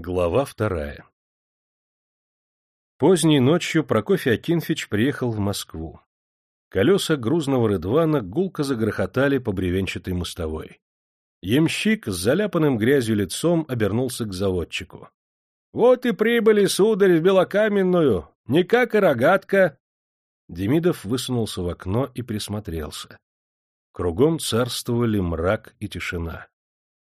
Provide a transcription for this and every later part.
Глава вторая Поздней ночью Прокофий Акинфич приехал в Москву. Колеса грузного рыдвана гулко загрохотали по бревенчатой мостовой. Ямщик с заляпанным грязью лицом обернулся к заводчику. — Вот и прибыли, сударь, в Белокаменную, не как и рогатка. Демидов высунулся в окно и присмотрелся. Кругом царствовали мрак и тишина.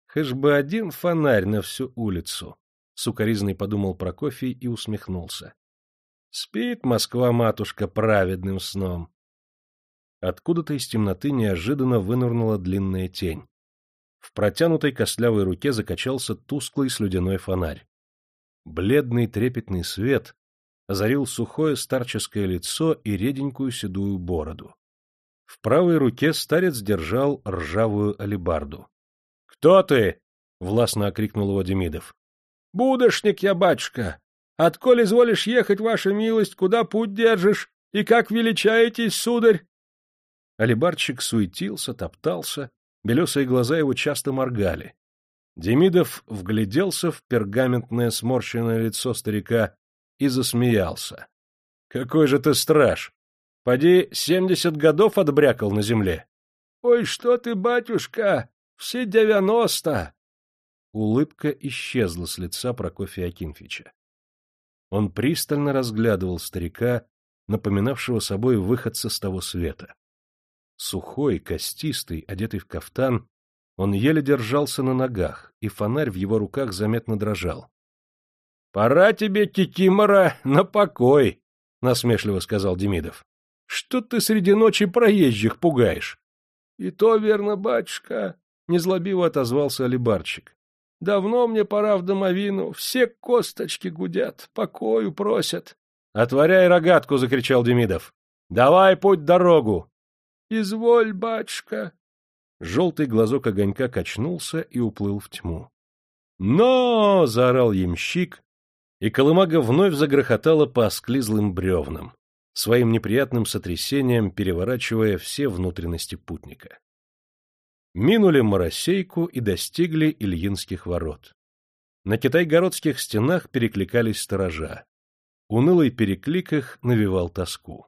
Хэш бы один фонарь на всю улицу, — сукоризный подумал Прокофий и усмехнулся. Спит Москва-матушка праведным сном. Откуда-то из темноты неожиданно вынырнула длинная тень. В протянутой костлявой руке закачался тусклый слюдяной фонарь. Бледный трепетный свет озарил сухое старческое лицо и реденькую седую бороду. В правой руке старец держал ржавую алебарду. Кто ты? — властно окрикнул его Демидов. — Будошник я, батюшка. Отколь изволишь ехать, ваша милость, куда путь держишь, и как величаетесь, сударь? Алибарчик суетился, топтался, белесые глаза его часто моргали. Демидов вгляделся в пергаментное сморщенное лицо старика и засмеялся. — Какой же ты страж! Поди, семьдесят годов отбрякал на земле. — Ой, что ты, батюшка! Все девяносто! Улыбка исчезла с лица Прокофия Акинфича. Он пристально разглядывал старика, напоминавшего собой выходца с того света. Сухой, костистый, одетый в кафтан, он еле держался на ногах, и фонарь в его руках заметно дрожал. — Пора тебе, Кикимора, на покой, — насмешливо сказал Демидов. — Что ты среди ночи проезжих пугаешь? — И то верно, батюшка, Незлобиво отозвался алибарчик. — Давно мне пора в домовину, все косточки гудят, покою просят. — Отворяй рогатку! — закричал Демидов. — Давай путь дорогу! — Изволь, батюшка! Желтый глазок огонька качнулся и уплыл в тьму. «Но!» — заорал ямщик, и колымага вновь загрохотала по осклизлым бревнам, своим неприятным сотрясением переворачивая все внутренности путника минули Моросейку и достигли Ильинских ворот. На китайгородских стенах перекликались сторожа. Унылый переклик их навевал тоску.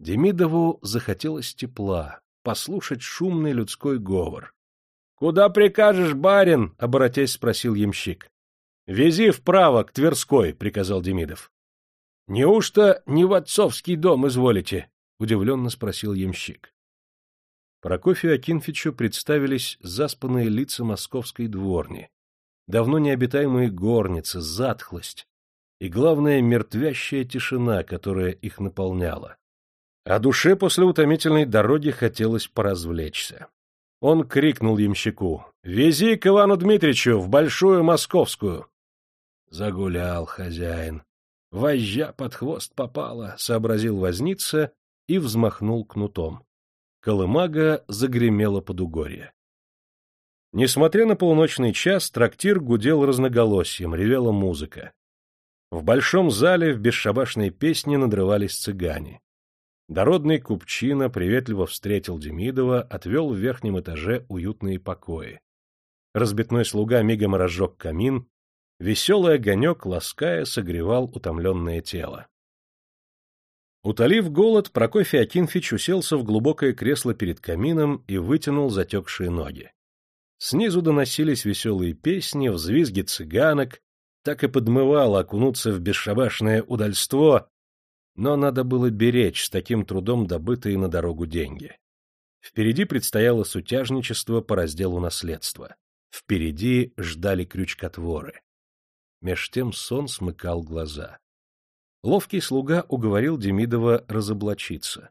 Демидову захотелось тепла, послушать шумный людской говор. — Куда прикажешь, барин? — оборотясь спросил ямщик. — Вези вправо, к Тверской, — приказал Демидов. — Неужто не в отцовский дом изволите? — удивленно спросил ямщик. Прокофию Акинфичу представились заспанные лица московской дворни, давно необитаемые горницы, затхлость и, главное, мертвящая тишина, которая их наполняла. А душе после утомительной дороги хотелось поразвлечься. Он крикнул ямщику «Вези к Ивану Дмитричу в Большую Московскую!» Загулял хозяин. «Вожжа под хвост попала», — сообразил возница и взмахнул кнутом. Колымага загремела под угорье. Несмотря на полуночный час, трактир гудел разноголосием, ревела музыка. В большом зале в бесшабашной песне надрывались цыгане. Дородный купчина приветливо встретил Демидова, отвел в верхнем этаже уютные покои. Разбитной слуга мигом разжег камин, веселый огонек, лаская, согревал утомленное тело. Утолив голод, Прокофий Акинфич уселся в глубокое кресло перед камином и вытянул затекшие ноги. Снизу доносились веселые песни, взвизги цыганок, так и подмывало окунуться в бесшабашное удальство, но надо было беречь с таким трудом добытые на дорогу деньги. Впереди предстояло сутяжничество по разделу наследства. Впереди ждали крючкотворы. Меж тем сон смыкал глаза. Ловкий слуга уговорил Демидова разоблачиться.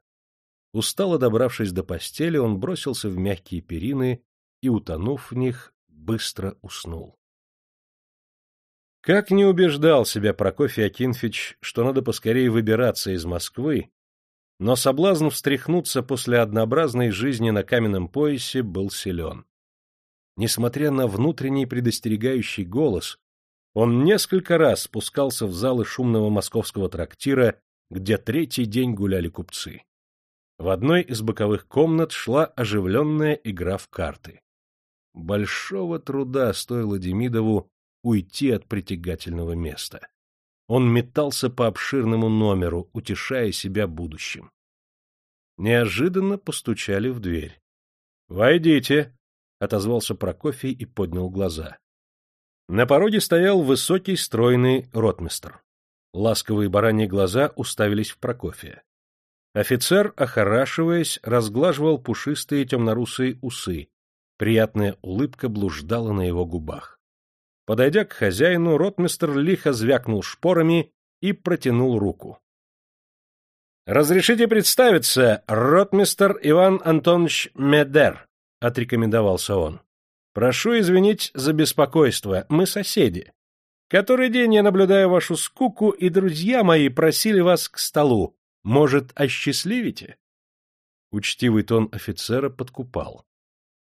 Устало добравшись до постели, он бросился в мягкие перины и, утонув в них, быстро уснул. Как не убеждал себя Прокофий Акинфич, что надо поскорее выбираться из Москвы, но соблазн встряхнуться после однообразной жизни на каменном поясе был силен. Несмотря на внутренний предостерегающий голос, он несколько раз спускался в залы шумного московского трактира, где третий день гуляли купцы. В одной из боковых комнат шла оживленная игра в карты. Большого труда стоило Демидову уйти от притягательного места. Он метался по обширному номеру, утешая себя будущим. Неожиданно постучали в дверь. — Войдите! — отозвался Прокофий и поднял глаза. На пороге стоял высокий стройный ротмистр. Ласковые бараньи глаза уставились в Прокофия. Офицер, охорашиваясь, разглаживал пушистые темнорусые усы. Приятная улыбка блуждала на его губах. Подойдя к хозяину, ротмистр лихо звякнул шпорами и протянул руку. — Разрешите представиться, ротмистр Иван Антонович Медер, — отрекомендовался он. — Прошу извинить за беспокойство, мы соседи. Который день я наблюдаю вашу скуку, и друзья мои просили вас к столу. Может, осчастливите? Учтивый тон офицера подкупал.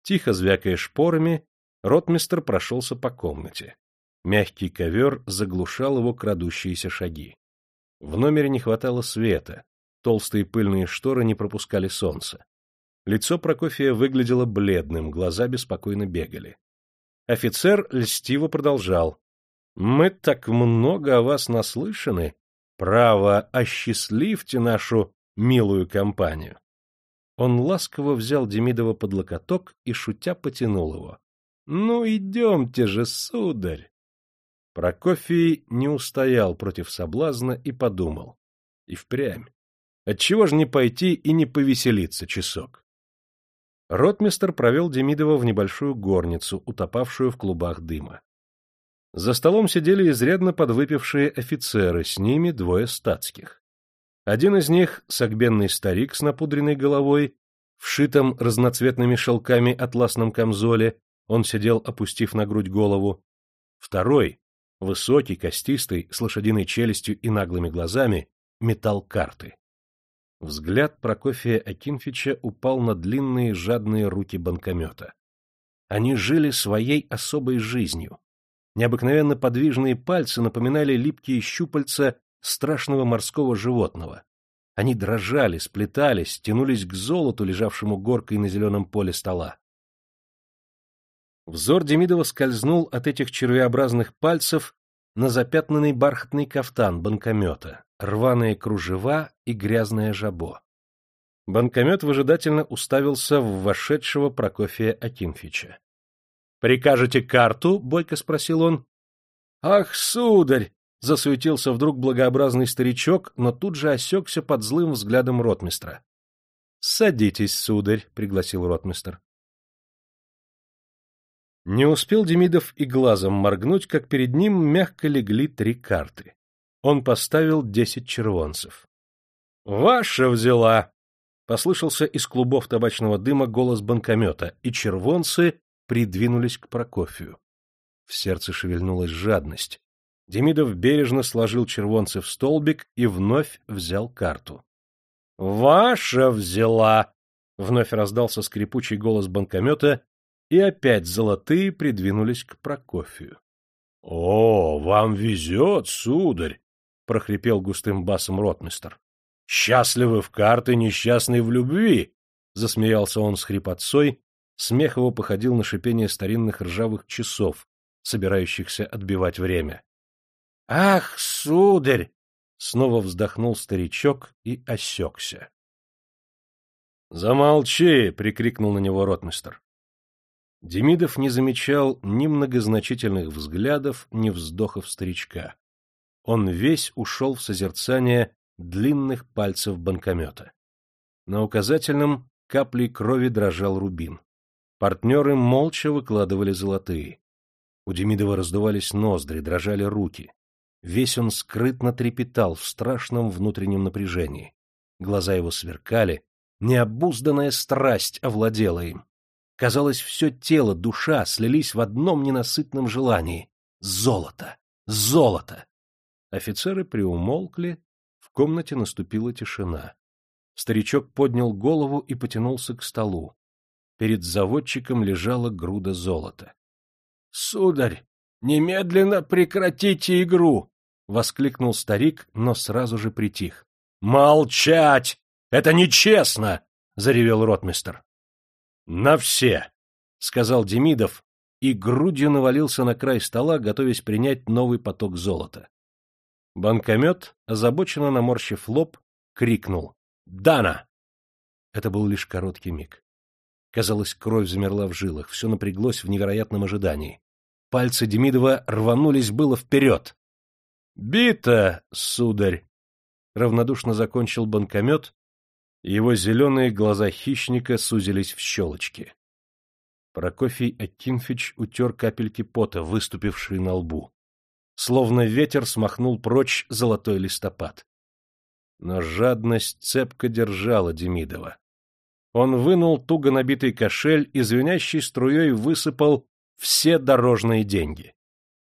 Тихо звякая шпорами, ротмистр прошелся по комнате. Мягкий ковер заглушал его крадущиеся шаги. В номере не хватало света, толстые пыльные шторы не пропускали солнца. Лицо Прокофия выглядело бледным, глаза беспокойно бегали. Офицер льстиво продолжал. — Мы так много о вас наслышаны, Право, осчастливьте нашу милую компанию. Он ласково взял Демидова под локоток и, шутя, потянул его. — Ну, идемте же, сударь! Прокофий не устоял против соблазна и подумал. И впрямь. Отчего же не пойти и не повеселиться часок? Ротмистер провел Демидова в небольшую горницу, утопавшую в клубах дыма. За столом сидели изрядно подвыпившие офицеры, с ними двое статских. Один из них — согбенный старик с напудренной головой, вшитом разноцветными шелками атласном камзоле, он сидел, опустив на грудь голову. Второй, высокий, костистый, с лошадиной челюстью и наглыми глазами, метал карты. Взгляд Прокофия Акинфича упал на длинные жадные руки банкомета. Они жили своей особой жизнью, Необыкновенно подвижные пальцы напоминали липкие щупальца страшного морского животного. Они дрожали, сплетались, тянулись к золоту, лежавшему горкой на зеленом поле стола. Взор Демидова скользнул от этих червеобразных пальцев на запятнанный бархатный кафтан банкомета, рваные кружева и грязное жабо. Банкомет выжидательно уставился в вошедшего Прокофия Акинфича. — Прикажете карту? — бойко спросил он. — Ах, сударь! — засуетился вдруг благообразный старичок, но тут же осекся под злым взглядом ротмистра. — Садитесь, сударь, — пригласил ротмистр. Не успел Демидов и глазом моргнуть, как перед ним мягко легли три карты. Он поставил десять червонцев. — Ваша взяла! — послышался из клубов табачного дыма голос банкомета, и червонцы придвинулись к Прокофию. В сердце шевельнулась жадность. Демидов бережно сложил червонцы в столбик и вновь взял карту. — Ваша взяла! — вновь раздался скрипучий голос банкомета, и опять золотые придвинулись к Прокофию. — О, вам везет, сударь! — прохрипел густым басом ротмистер. — Счастливы в карты, несчастны в любви! — засмеялся он с хрипотцой Смех его походил на шипение старинных ржавых часов, собирающихся отбивать время. — Ах, сударь! — снова вздохнул старичок и осекся. — Замолчи! — прикрикнул на него ротмистер. Демидов не замечал ни многозначительных взглядов, ни вздохов старичка. Он весь ушел в созерцание длинных пальцев банкомета. На указательном каплей крови дрожал рубин. Партнеры молча выкладывали золотые. У Демидова раздувались ноздри, дрожали руки. Весь он скрытно трепетал в страшном внутреннем напряжении. Глаза его сверкали, необузданная страсть овладела им. Казалось, все тело, душа слились в одном ненасытном желании — золото! Золото! Офицеры приумолкли, в комнате наступила тишина. Старичок поднял голову и потянулся к столу. Перед заводчиком лежала груда золота. — Сударь, немедленно прекратите игру! — воскликнул старик, но сразу же притих. — Молчать! Это нечестно! — заревел ротмистер. — На все! — сказал Демидов, и грудью навалился на край стола, готовясь принять новый поток золота. Банкомет, озабоченно наморщив лоб, крикнул «Дана!». Это был лишь короткий миг. Казалось, кровь замерла в жилах, все напряглось в невероятном ожидании. Пальцы Демидова рванулись было вперед. «Бита, сударь!» Равнодушно закончил банкомет, его зеленые глаза хищника сузились в щелочки. Прокофий Акинфич утер капельки пота, выступившие на лбу. Словно ветер смахнул прочь золотой листопад. Но жадность цепко держала Демидова. Он вынул туго набитый кошель и звенящей струей высыпал все дорожные деньги.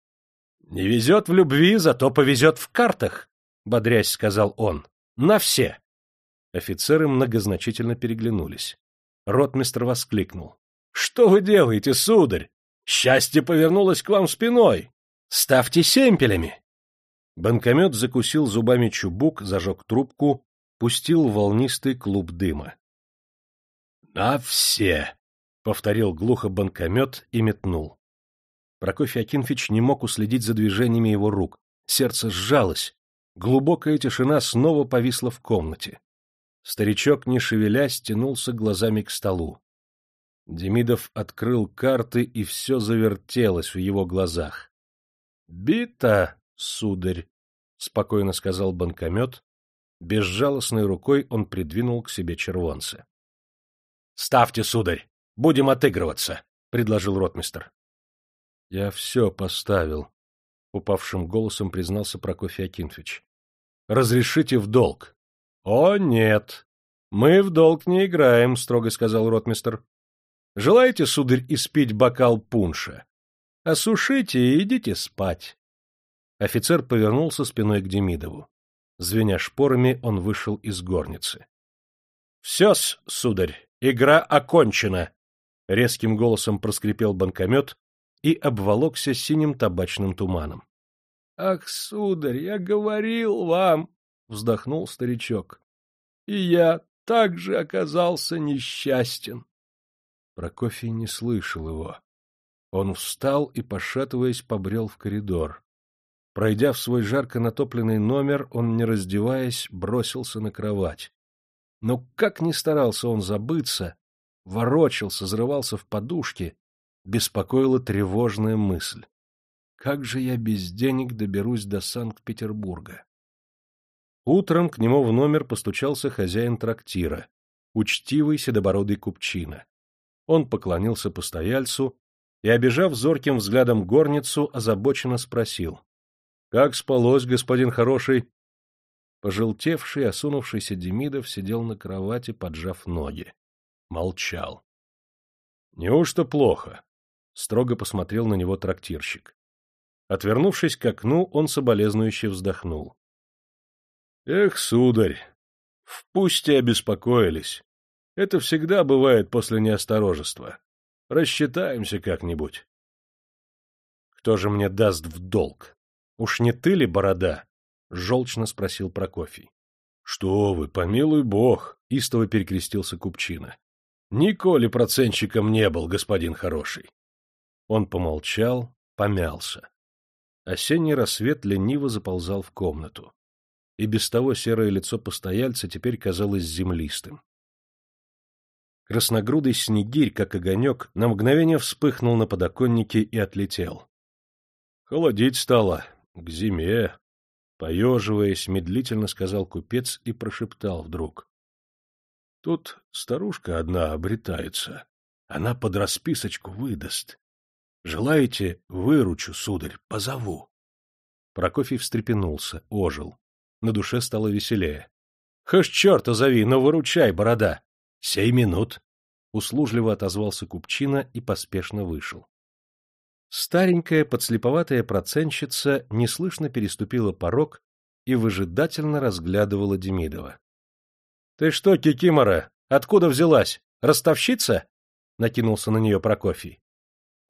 — Не везет в любви, зато повезет в картах, — бодрясь сказал он. — На все. Офицеры многозначительно переглянулись. Ротмистр воскликнул. — Что вы делаете, сударь? Счастье повернулось к вам спиной. Ставьте семпелями. Банкомет закусил зубами чубук, зажег трубку, пустил волнистый клуб дыма. — На все! — повторил глухо банкомет и метнул. Прокофий Акинфич не мог уследить за движениями его рук. Сердце сжалось. Глубокая тишина снова повисла в комнате. Старичок, не шевелясь, тянулся глазами к столу. Демидов открыл карты, и все завертелось в его глазах. — Бита, сударь, — спокойно сказал банкомет. Безжалостной рукой он придвинул к себе червонца. — Ставьте, сударь, будем отыгрываться, — предложил ротмистр. — Я все поставил, — упавшим голосом признался Прокофий Акинфич. — Разрешите в долг. — О, нет. Мы в долг не играем, — строго сказал ротмистр. — Желаете, сударь, испить бокал пунша? Осушите и идите спать. Офицер повернулся спиной к Демидову. Звеня шпорами, он вышел из горницы. — Все-с, сударь, игра окончена! — резким голосом проскрипел банкомет и обволокся синим табачным туманом. — Ах, сударь, я говорил вам! вздохнул старичок. И я также оказался несчастен. Прокофий не слышал его. Он встал и, пошатываясь, побрел в коридор. Пройдя в свой жарко натопленный номер, он, не раздеваясь, бросился на кровать. Но как ни старался он забыться, ворочался, зарывался в подушки, беспокоила тревожная мысль. Как же я без денег доберусь до Санкт-Петербурга? Утром к нему в номер постучался хозяин трактира, учтивый седобородый купчина. Он поклонился постояльцу и, обижав зорким взглядом горницу, озабоченно спросил. — Как спалось, господин хороший? Пожелтевший, осунувшийся Демидов сидел на кровати, поджав ноги. Молчал. — Неужто плохо? — строго посмотрел на него трактирщик. Отвернувшись к окну, он соболезнующе вздохнул. Эх, сударь, в пусте обеспокоились. Это всегда бывает после неосторожества. Рассчитаемся как-нибудь. Кто же мне даст в долг? Уж не ты ли, борода? Желчно спросил Прокофий. Что вы, помилуй бог, истово перекрестился купчина. Николи процентщиком не был, господин хороший. Он помолчал, помялся. Осенний рассвет лениво заползал в комнату и без того серое лицо постояльца теперь казалось землистым. Красногрудый снегирь, как огонек, на мгновение вспыхнул на подоконнике и отлетел. Холодить стало, к зиме. Поеживаясь, медлительно сказал купец и прошептал вдруг. Тут старушка одна обретается. Она под расписочку выдаст. Желаете, выручу, сударь, позову. Прокофий встрепенулся, ожил. На душе стало веселее. — Хошь черта зови, но выручай, борода! — Сей минут! — услужливо отозвался купчина и поспешно вышел. Старенькая подслеповатая проценщица неслышно переступила порог и выжидательно разглядывала Демидова. — Ты что, Кикимора, откуда взялась? Ростовщица? — накинулся на нее Прокофий.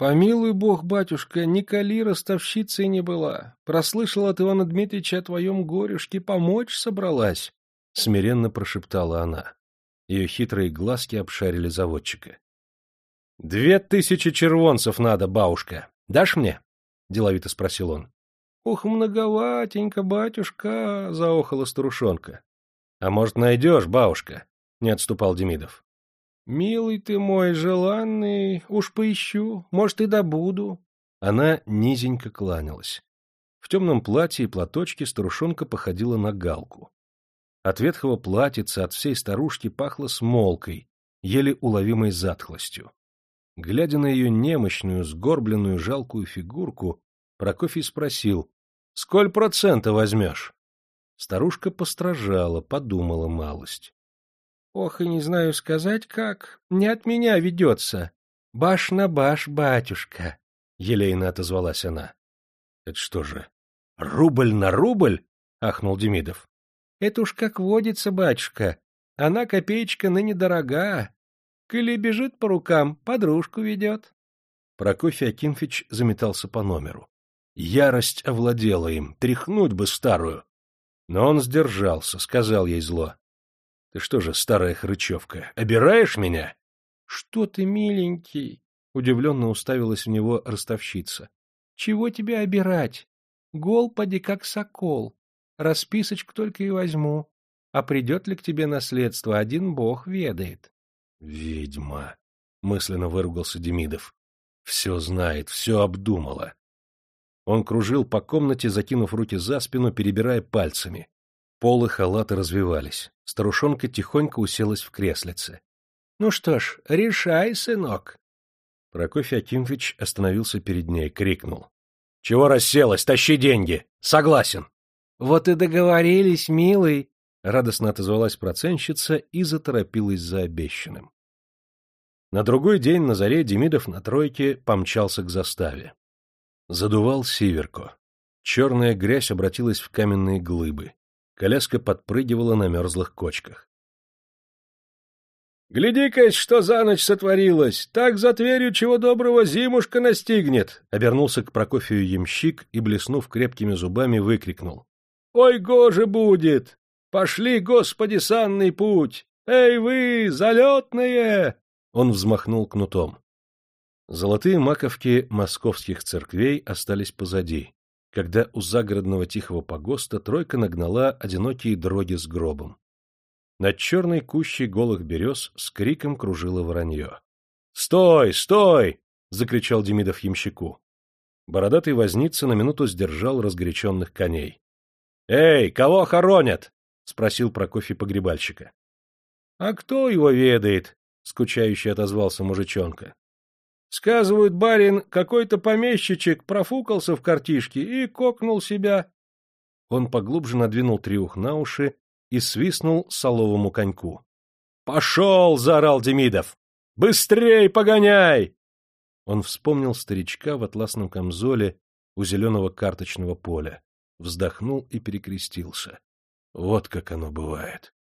Помилуй бог, батюшка, Николи ростовщицей не была. Прослышала от Ивана Дмитриевича о твоем горюшке, помочь собралась, — смиренно прошептала она. Ее хитрые глазки обшарили заводчика. Две тысячи червонцев надо, бабушка. Дашь мне? — деловито спросил он. — Ух, многоватенько, батюшка, — заохала старушонка. — А может, найдешь, бабушка? — не отступал Демидов. — Милый ты мой, желанный, уж поищу, может, и добуду. Она низенько кланялась. В темном платье и платочке старушонка походила на галку. От ветхого платьица, от всей старушки пахло смолкой, еле уловимой затхлостью. Глядя на ее немощную, сгорбленную, жалкую фигурку, Прокофий спросил, — Сколь процента возьмешь? Старушка постражала, подумала малость. — Ох, и не знаю сказать как. Не от меня ведется. Баш на баш, батюшка, — елейно отозвалась она. — Это что же, рубль на рубль? — ахнул Демидов. — Это уж как водится, батюшка. Она копеечка ныне дорога. Коли бежит по рукам, подружку ведет. Прокофий Акинфич заметался по номеру. Ярость овладела им, тряхнуть бы старую. Но он сдержался, сказал ей зло. — Ты что же, старая хрычевка, обираешь меня? — Что ты, миленький? — удивленно уставилась в него ростовщица. — Чего тебя обирать? Гол поди как сокол. Расписочку только и возьму. А придет ли к тебе наследство, один бог ведает. — Ведьма! — мысленно выругался Демидов. — Все знает, все обдумала. Он кружил по комнате, закинув руки за спину, перебирая пальцами. Полы халата развивались. Старушонка тихонько уселась в креслице. — Ну что ж, решай, сынок. Прокофий Акимович остановился перед ней, крикнул. — Чего расселась? Тащи деньги! Согласен! — Вот и договорились, милый! — радостно отозвалась проценщица и заторопилась за обещанным. На другой день на заре Демидов на тройке помчался к заставе. Задувал сиверко. Черная грязь обратилась в каменные глыбы. Коляска подпрыгивала на мерзлых кочках. «Гляди-ка, что за ночь сотворилось! Так за Тверью чего доброго зимушка настигнет!» Обернулся к Прокофию ямщик и, блеснув крепкими зубами, выкрикнул. «Ой, гоже будет! Пошли, Господи, санный путь! Эй вы, залетные!» Он взмахнул кнутом. Золотые маковки московских церквей остались позади, когда у загородного тихого погоста тройка нагнала одинокие дроги с гробом. Над черной кущей голых берез с криком кружило воронье. — Стой! Стой! — закричал Демидов ямщику. Бородатый возница на минуту сдержал разгоряченных коней. — Эй, кого хоронят? — спросил Прокофий погребальщика. — А кто его ведает? — скучающе отозвался мужичонка. Сказывают, барин, какой-то помещичек профукался в картишке и кокнул себя. Он поглубже надвинул триух на уши и свистнул соловому коньку. — Пошел! — заорал Демидов. — Быстрей погоняй! Он вспомнил старичка в атласном камзоле у зеленого карточного поля, вздохнул и перекрестился. Вот как оно бывает.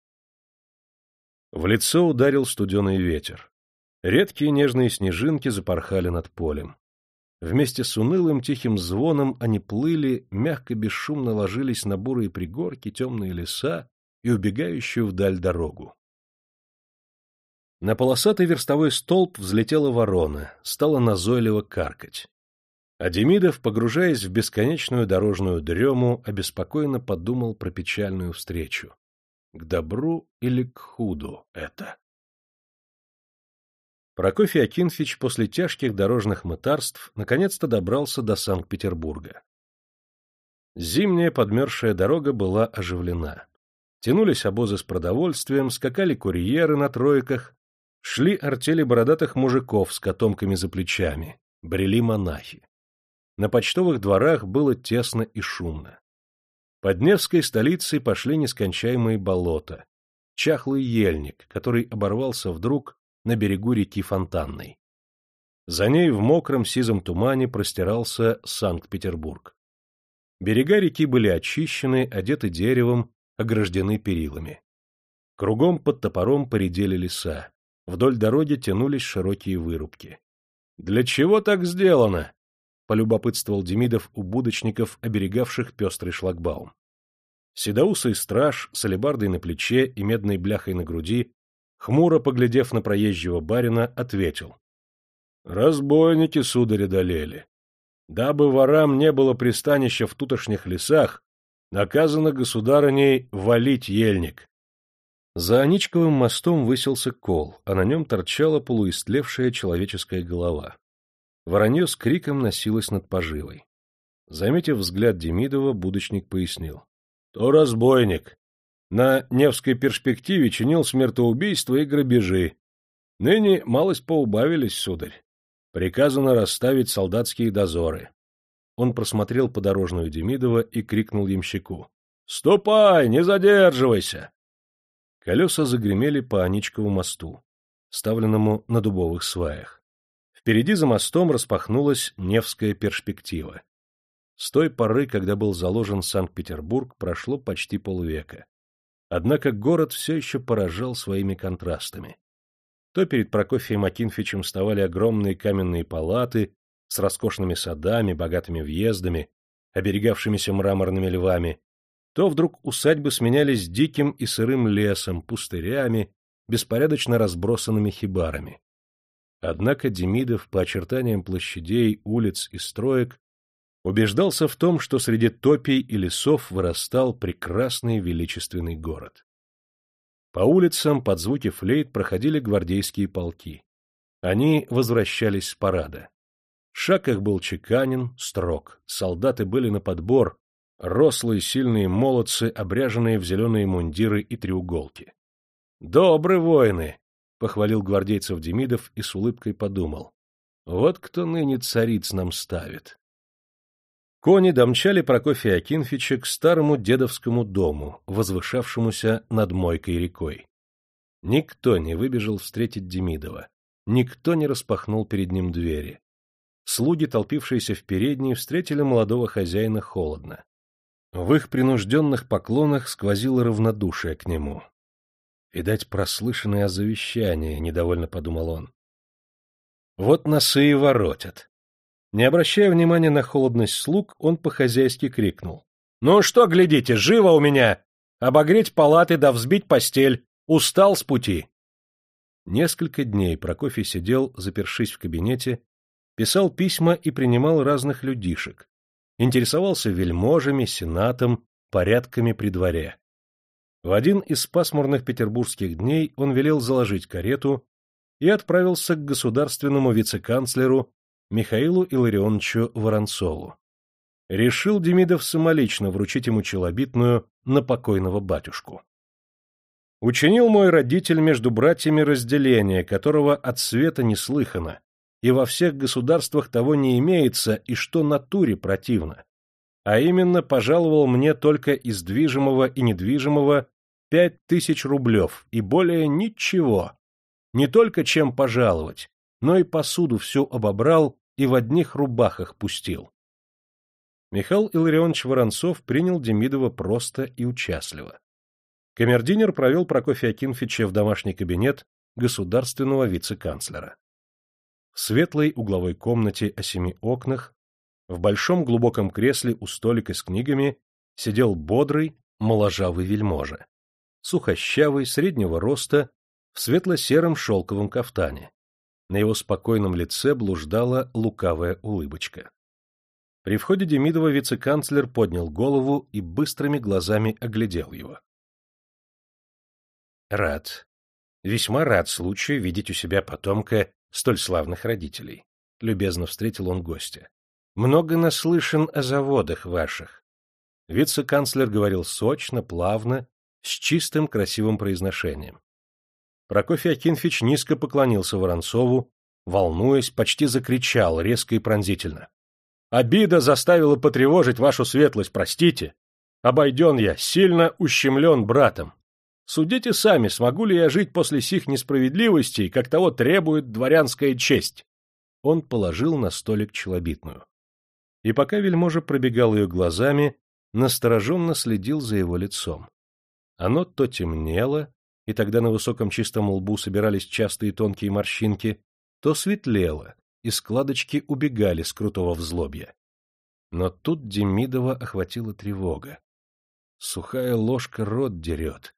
В лицо ударил студеный ветер. Редкие нежные снежинки запорхали над полем. Вместе с унылым тихим звоном они плыли, мягко бесшумно ложились на бурые пригорки, темные леса и убегающую вдаль дорогу. На полосатый верстовой столб взлетела ворона, стала назойливо каркать. А Демидов, погружаясь в бесконечную дорожную дрему, обеспокоенно подумал про печальную встречу. К добру или к худу это? Прокофий Акинфич после тяжких дорожных мытарств наконец-то добрался до Санкт-Петербурга. Зимняя подмерзшая дорога была оживлена. Тянулись обозы с продовольствием, скакали курьеры на тройках, шли артели бородатых мужиков с котомками за плечами, брели монахи. На почтовых дворах было тесно и шумно. Под Невской столицей пошли нескончаемые болота, чахлый ельник, который оборвался вдруг на берегу реки Фонтанной. За ней в мокром сизом тумане простирался Санкт-Петербург. Берега реки были очищены, одеты деревом, ограждены перилами. Кругом под топором поредели леса. Вдоль дороги тянулись широкие вырубки. — Для чего так сделано? — полюбопытствовал Демидов у будочников, оберегавших пестрый шлагбаум. Седоусый страж с алебардой на плече и медной бляхой на груди хмуро поглядев на проезжего барина, ответил. Разбойники, сударь, одолели. Дабы ворам не было пристанища в тутошних лесах, наказано государыней валить ельник. За Аничковым мостом высился кол, а на нем торчала полуистлевшая человеческая голова. Воронье с криком носилось над поживой. Заметив взгляд Демидова, будочник пояснил. — То разбойник. На Невской перспективе чинил смертоубийства и грабежи. Ныне малость поубавились, сударь. Приказано расставить солдатские дозоры. Он просмотрел подорожную Демидова и крикнул ямщику. — Ступай, не задерживайся! Колеса загремели по Аничкову мосту, ставленному на дубовых сваях. Впереди за мостом распахнулась Невская перспектива. С той поры, когда был заложен Санкт-Петербург, прошло почти полвека. Однако город все еще поражал своими контрастами. То перед Прокофием Акинфичем вставали огромные каменные палаты с роскошными садами, богатыми въездами, оберегавшимися мраморными львами, то вдруг усадьбы сменялись диким и сырым лесом, пустырями, беспорядочно разбросанными хибарами. Однако Демидов по очертаниям площадей, улиц и строек убеждался в том, что среди топий и лесов вырастал прекрасный величественный город. По улицам под звуки флейт проходили гвардейские полки. Они возвращались с парада. Шаг их был чеканен, строг, солдаты были на подбор, рослые сильные молодцы, обряженные в зеленые мундиры и треуголки. — Добры воины! — похвалил гвардейцев Демидов и с улыбкой подумал. — Вот кто ныне цариц нам ставит. Кони домчали Прокофия Акинфича к старому дедовскому дому, возвышавшемуся над Мойкой рекой. Никто не выбежал встретить Демидова, никто не распахнул перед ним двери. Слуги, толпившиеся в передней, встретили молодого хозяина холодно. В их принужденных поклонах сквозило равнодушие к нему. «Видать, прослышанное о завещании», — недовольно подумал он. «Вот носы и воротят. Не обращая внимания на холодность слуг, он по-хозяйски крикнул. — Ну что глядите, живо у меня! Обогреть палаты да взбить постель. Устал с пути. Несколько дней Прокофий сидел, запершись в кабинете, писал письма и принимал разных людишек. Интересовался вельможами, сенатом, порядками при дворе. В один из пасмурных петербургских дней он велел заложить карету и отправился к государственному вице-канцлеру Михаилу Илларионовичу Воронцову. Решил Демидов самолично вручить ему челобитную на покойного батюшку. Учинил мой родитель между братьями разделение, которого от света не слыхано, и во всех государствах того не имеется, и что натуре противно. А именно пожаловал мне только из движимого и недвижимого пять тысяч рублев, и более ничего. Не только чем пожаловать, но и посуду всю обобрал и в одних рубахах пустил. Михаил Илларионович Воронцов принял Демидова просто и участливо. Камердинер провел Прокофия Акинфича в домашний кабинет государственного вице-канцлера. В светлой угловой комнате о семи окнах, в большом глубоком кресле у столика с книгами сидел бодрый, моложавый вельможа, сухощавый, среднего роста, в светло-сером шелковом кафтане. На его спокойном лице блуждала лукавая улыбочка. При входе Демидова вице-канцлер поднял голову и быстрыми глазами оглядел его. — Рад. Весьма рад случаю видеть у себя потомка столь славных родителей. Любезно встретил он гостя. Много наслышан о заводах ваших. Вице-канцлер говорил сочно, плавно, с чистым красивым произношением. Прокофий Акинфич низко поклонился Воронцову, волнуясь, почти закричал резко и пронзительно. «Обида заставила потревожить вашу светлость, простите. Обойден я, сильно ущемлен братом. Судите сами, смогу ли я жить после сих несправедливостей, как того требует дворянская честь?» Он положил на столик челобитную. И пока вельможа пробегал ее глазами, настороженно следил за его лицом. Оно то темнело, и тогда на высоком чистом лбу собирались частые тонкие морщинки, то светлело, и складочки убегали с крутого взлобья. Но тут Демидова охватила тревога. Сухая ложка рот дерет.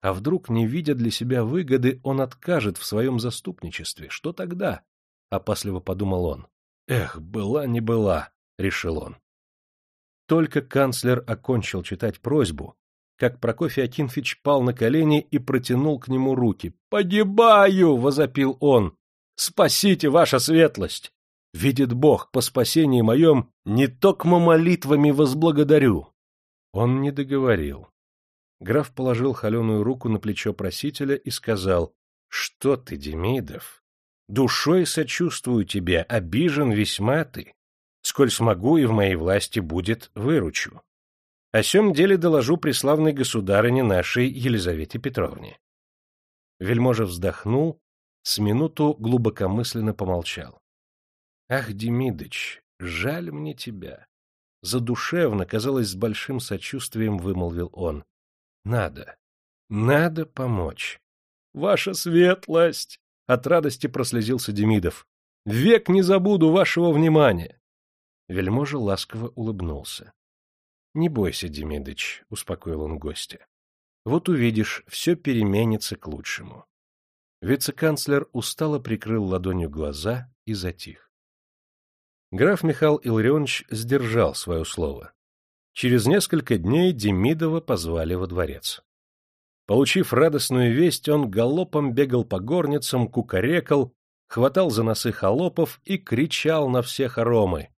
А вдруг, не видя для себя выгоды, он откажет в своем заступничестве? Что тогда? — опасливо подумал он. «Эх, была не была», — решил он. Только канцлер окончил читать просьбу, как Прокофий Акинфич пал на колени и протянул к нему руки. «Погибаю!» — возопил он. «Спасите, ваша светлость! Видит Бог, по спасении моем не токмо молитвами возблагодарю!» Он не договорил. Граф положил холеную руку на плечо просителя и сказал, «Что ты, Демидов? Душой сочувствую тебе, обижен весьма ты. Сколь смогу и в моей власти будет, выручу. О сем деле доложу преславной государыне нашей Елизавете Петровне. Вельможа вздохнул, с минуту глубокомысленно помолчал. — Ах, Демидыч, жаль мне тебя. Задушевно, казалось, с большим сочувствием вымолвил он. — Надо, надо помочь. — Ваша светлость! — от радости прослезился Демидов. — Век не забуду вашего внимания. Вельможа ласково улыбнулся. — Не бойся, Демидыч, — успокоил он гостя. — Вот увидишь, все переменится к лучшему. Вице-канцлер устало прикрыл ладонью глаза и затих. Граф Михаил Илларионович сдержал свое слово. Через несколько дней Демидова позвали во дворец. Получив радостную весть, он галопом бегал по горницам, кукарекал, хватал за носы холопов и кричал на все хоромы. —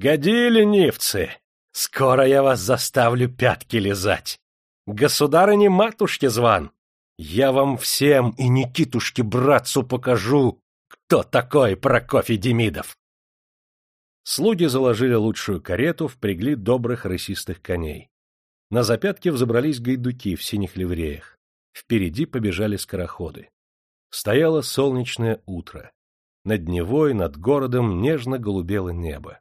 Годи, ленивцы! Скоро я вас заставлю пятки лизать. Государыне-матушке зван. Я вам всем и Никитушке-братцу покажу, кто такой Прокофий Демидов. Слуги заложили лучшую карету, впрягли добрых рысистых коней. На запятки взобрались гайдуки в синих ливреях. Впереди побежали скороходы. Стояло солнечное утро. Над Невой, над городом нежно голубело небо.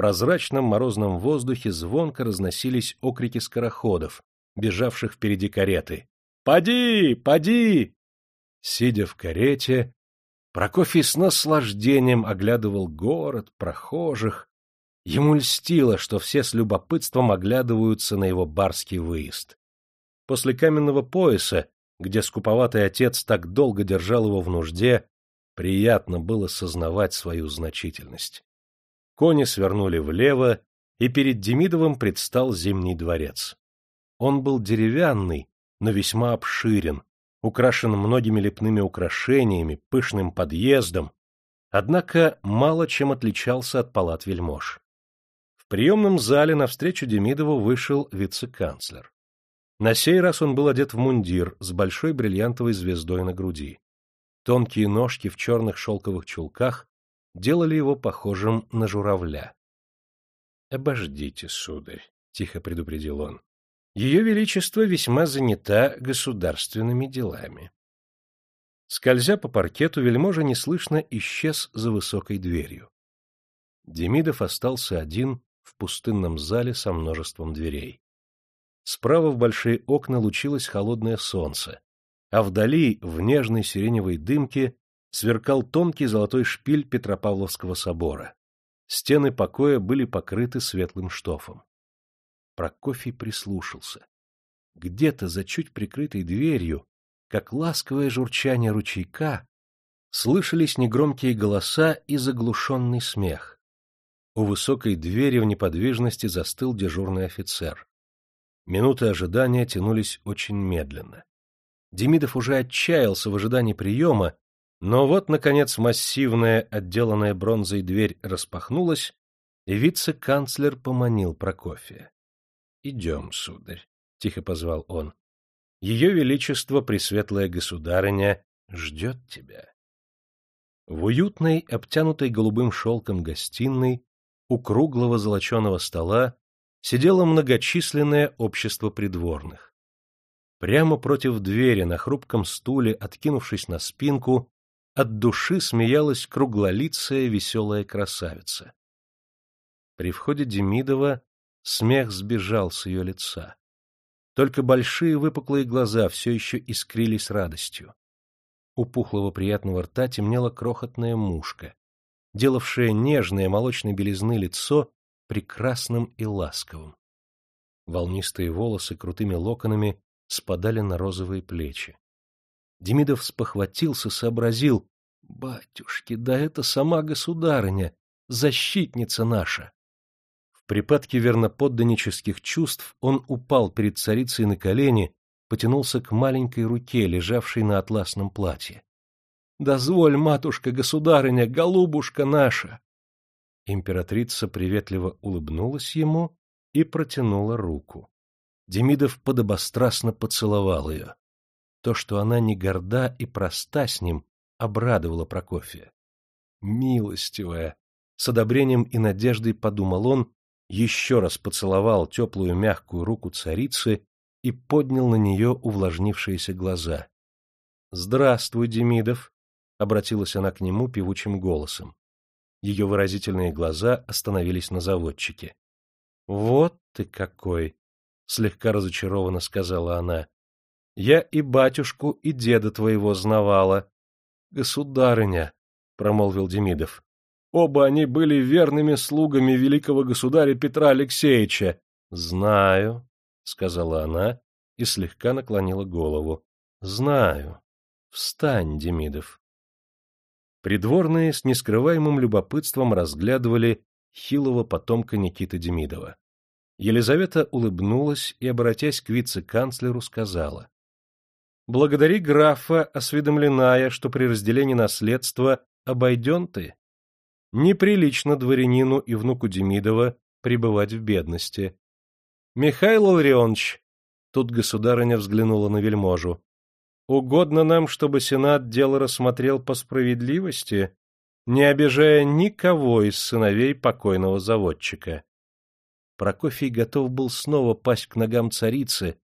Прозрачном морозном воздухе звонко разносились окрики скороходов, бежавших впереди кареты. «Поди! Поди!» Сидя в карете, Прокофий с наслаждением оглядывал город, прохожих. Ему льстило, что все с любопытством оглядываются на его барский выезд. После каменного пояса, где скуповатый отец так долго держал его в нужде, приятно было сознавать свою значительность. Кони свернули влево, и перед Демидовым предстал Зимний дворец. Он был деревянный, но весьма обширен, украшен многими лепными украшениями, пышным подъездом, однако мало чем отличался от палат вельмож. В приемном зале навстречу Демидову вышел вице-канцлер. На сей раз он был одет в мундир с большой бриллиантовой звездой на груди. Тонкие ножки в черных шелковых чулках делали его похожим на журавля. — Обождите, сударь, — тихо предупредил он. — Ее Величество весьма занята государственными делами. Скользя по паркету, вельможа неслышно исчез за высокой дверью. Демидов остался один в пустынном зале со множеством дверей. Справа в большие окна лучилось холодное солнце, а вдали, в нежной сиреневой дымке, сверкал тонкий золотой шпиль Петропавловского собора. Стены покоя были покрыты светлым штофом. Прокофий прислушался. Где-то за чуть прикрытой дверью, как ласковое журчание ручейка, слышались негромкие голоса и заглушенный смех. У высокой двери в неподвижности застыл дежурный офицер. Минуты ожидания тянулись очень медленно. Демидов уже отчаялся в ожидании приема но вот, наконец, массивная, отделанная бронзой дверь распахнулась, и вице-канцлер поманил Прокофия. — Идем, сударь, — тихо позвал он. — Ее Величество, Пресветлая Государыня, ждет тебя. В уютной, обтянутой голубым шелком гостиной, у круглого золоченого стола, сидело многочисленное общество придворных. Прямо против двери на хрупком стуле, откинувшись на спинку, от души смеялась круглолицая веселая красавица. При входе Демидова смех сбежал с ее лица. Только большие выпуклые глаза все еще искрились радостью. У пухлого приятного рта темнела крохотная мушка, делавшая нежное молочной белизны лицо прекрасным и ласковым. Волнистые волосы крутыми локонами спадали на розовые плечи. Демидов спохватился, сообразил. Батюшки, да это сама государыня, защитница наша! В припадке верноподданнических чувств он упал перед царицей на колени, потянулся к маленькой руке, лежавшей на атласном платье. Дозволь, матушка, государыня, голубушка наша! Императрица приветливо улыбнулась ему и протянула руку. Демидов подобострастно поцеловал ее. То, что она не горда и проста с ним, обрадовало Прокофия. Милостивая! С одобрением и надеждой подумал он, еще раз поцеловал теплую мягкую руку царицы и поднял на нее увлажнившиеся глаза. — Здравствуй, Демидов! обратилась она к нему певучим голосом. Ее выразительные глаза остановились на заводчике. — Вот ты какой! — слегка разочарованно сказала она. — Я и батюшку, и деда твоего знавала. — Государыня! — промолвил Демидов. — Оба они были верными слугами великого государя Петра Алексеевича. — Знаю, — сказала она и слегка наклонила голову. — Знаю. Встань, Демидов. Придворные с нескрываемым любопытством разглядывали хилого потомка Никиты Демидова. Елизавета улыбнулась и, обратясь к вице-канцлеру, сказала. — Благодари графа, осведомленная, что при разделении наследства обойден ты. Неприлично дворянину и внуку Демидова пребывать в бедности. — Михаил Ларионович, — тут государыня взглянула на вельможу, Угодно нам, чтобы Сенат дело рассмотрел по справедливости, не обижая никого из сыновей покойного заводчика. Прокофий готов был снова пасть к ногам царицы,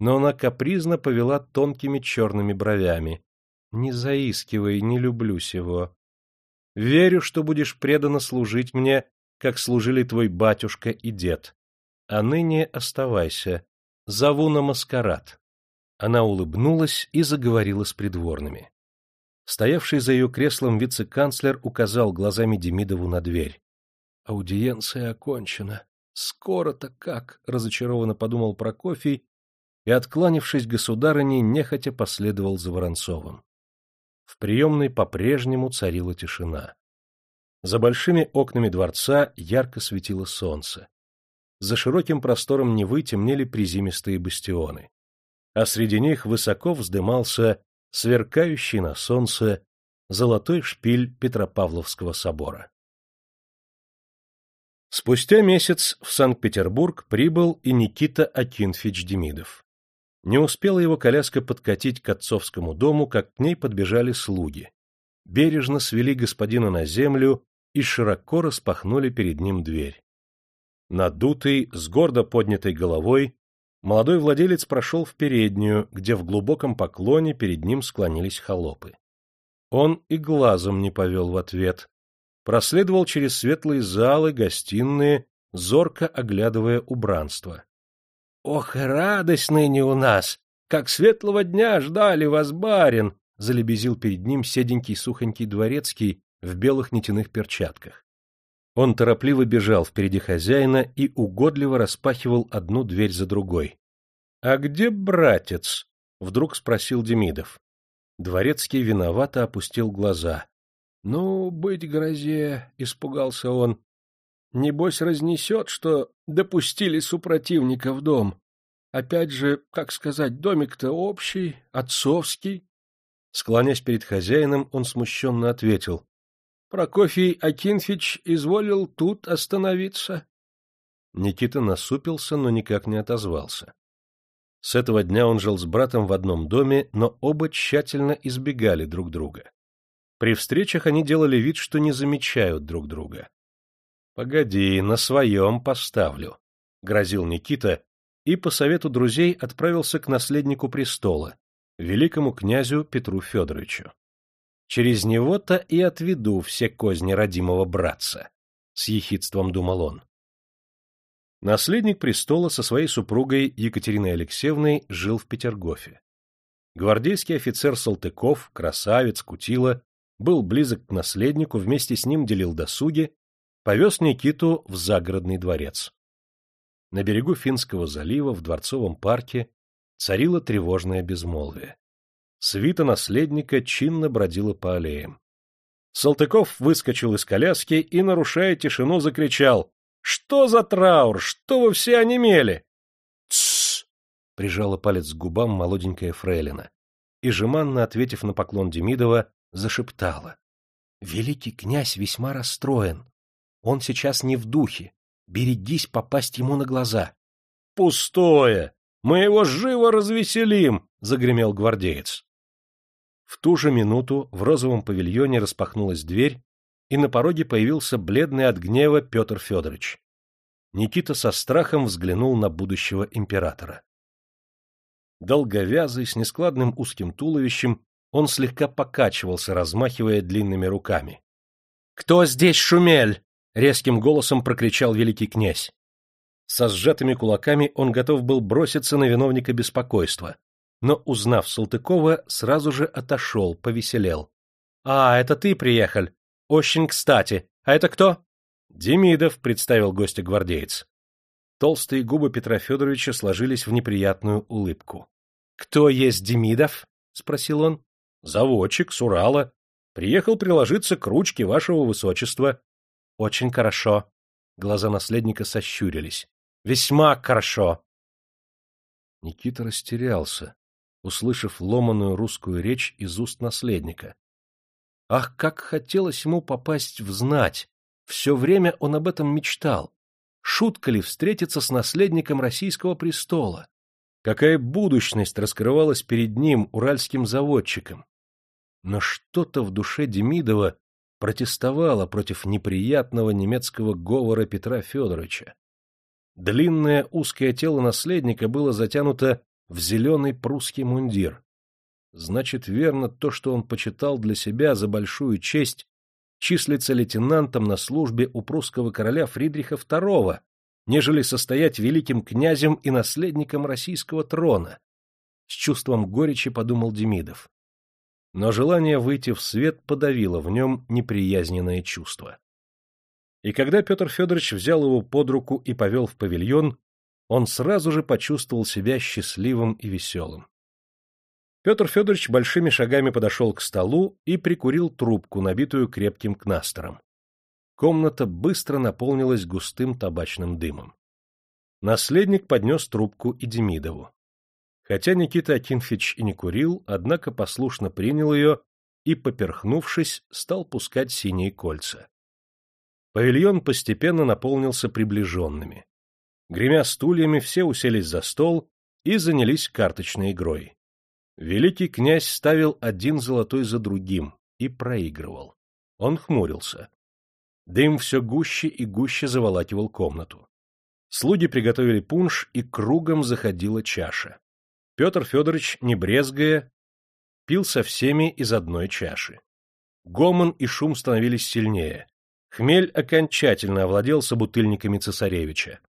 но она капризно повела тонкими черными бровями. — Не заискивай, не люблю сего. Верю, что будешь преданно служить мне, как служили твой батюшка и дед. А ныне оставайся. Зову на маскарад. Она улыбнулась и заговорила с придворными. Стоявший за ее креслом вице-канцлер указал глазами Демидову на дверь. — Аудиенция окончена. Скоро-то как? — разочарованно подумал Прокофий и, откланившись государыне, нехотя последовал за Воронцовым. В приемной по-прежнему царила тишина. За большими окнами дворца ярко светило солнце. За широким простором Невы темнели призимистые бастионы а среди них высоко вздымался сверкающий на солнце золотой шпиль Петропавловского собора. Спустя месяц в Санкт-Петербург прибыл и Никита Акинфич Демидов. Не успела его коляска подкатить к отцовскому дому, как к ней подбежали слуги. Бережно свели господина на землю и широко распахнули перед ним дверь. Надутый, с гордо поднятой головой, молодой владелец прошел в переднюю, где в глубоком поклоне перед ним склонились холопы. Он и глазом не повел в ответ, проследовал через светлые залы, гостиные, зорко оглядывая убранство. — Ох, радость ныне у нас! Как светлого дня ждали вас, барин! — залебезил перед ним седенький сухонький дворецкий в белых нитяных перчатках. Он торопливо бежал впереди хозяина и угодливо распахивал одну дверь за другой. — А где братец? — вдруг спросил Демидов. Дворецкий виновато опустил глаза. — Ну, быть грозе, — испугался он. — Небось разнесет, что допустили супротивника в дом. Опять же, как сказать, домик-то общий, отцовский. Склонясь перед хозяином, он смущенно ответил. Прокофий Акинфич изволил тут остановиться. Никита насупился, но никак не отозвался. С этого дня он жил с братом в одном доме, но оба тщательно избегали друг друга. При встречах они делали вид, что не замечают друг друга. — Погоди, на своем поставлю, — грозил Никита и по совету друзей отправился к наследнику престола, великому князю Петру Федоровичу. Через него-то и отведу все козни родимого братца, — с ехидством думал он. Наследник престола со своей супругой Екатериной Алексеевной жил в Петергофе. Гвардейский офицер Салтыков, красавец, кутила, был близок к наследнику, вместе с ним делил досуги, повез Никиту в загородный дворец. На берегу Финского залива, в дворцовом парке, царило тревожное безмолвие. Свита наследника чинно бродила по аллеям. Салтыков выскочил из коляски и, нарушая тишину, закричал. — Что за траур? Что вы все онемели? — Тссс! — прижала палец к губам молоденькая фрейлина. И, жеманно ответив на поклон Демидова, зашептала. — Великий князь весьма расстроен. Он сейчас не в духе. Берегись попасть ему на глаза. — Пустое! Мы его живо развеселим! — загремел гвардеец. В ту же минуту в розовом павильоне распахнулась дверь, и на пороге появился бледный от гнева Петр Федорович. Никита со страхом взглянул на будущего императора. Долговязый, с нескладным узким туловищем, он слегка покачивался, размахивая длинными руками. — Кто здесь шумель? — резким голосом прокричал великий князь. Со сжатыми кулаками он готов был броситься на виновника беспокойства, но, узнав Салтыкова, сразу же отошел, повеселел. — А, это ты приехал? Очень кстати. А это кто? — Демидов, — представил гостя гвардеец. Толстые губы Петра Федоровича сложились в неприятную улыбку. — Кто есть Демидов? — спросил он. — Заводчик, с Урала. Приехал приложиться к ручке вашего высочества. — Очень хорошо. Глаза наследника сощурились. — Весьма хорошо. Никита растерялся услышав ломаную русскую речь из уст наследника. Ах, как хотелось ему попасть в знать! Все время он об этом мечтал. Шутка ли встретиться с наследником российского престола? Какая будущность раскрывалась перед ним, уральским заводчиком? Но что-то в душе Демидова протестовало против неприятного немецкого говора Петра Федоровича. Длинное узкое тело наследника было затянуто в зеленый прусский мундир. Значит, верно то, что он почитал для себя за большую честь числиться лейтенантом на службе у прусского короля Фридриха II, нежели состоять великим князем и наследником российского трона. С чувством горечи подумал Демидов. Но желание выйти в свет подавило в нем неприязненное чувство. И когда Петр Федорович взял его под руку и повел в павильон, он сразу же почувствовал себя счастливым и веселым. Петр Федорович большими шагами подошел к столу и прикурил трубку, набитую крепким кнастером. Комната быстро наполнилась густым табачным дымом. Наследник поднес трубку и Демидову. Хотя Никита Акинфич и не курил, однако послушно принял ее и, поперхнувшись, стал пускать синие кольца. Павильон постепенно наполнился приближенными. Гремя стульями, все уселись за стол и занялись карточной игрой. Великий князь ставил один золотой за другим и проигрывал. Он хмурился. Дым все гуще и гуще заволакивал комнату. Слуги приготовили пунш, и кругом заходила чаша. Петр Федорович, не брезгая, пил со всеми из одной чаши. Гомон и шум становились сильнее. Хмель окончательно овладел собутыльниками цесаревича.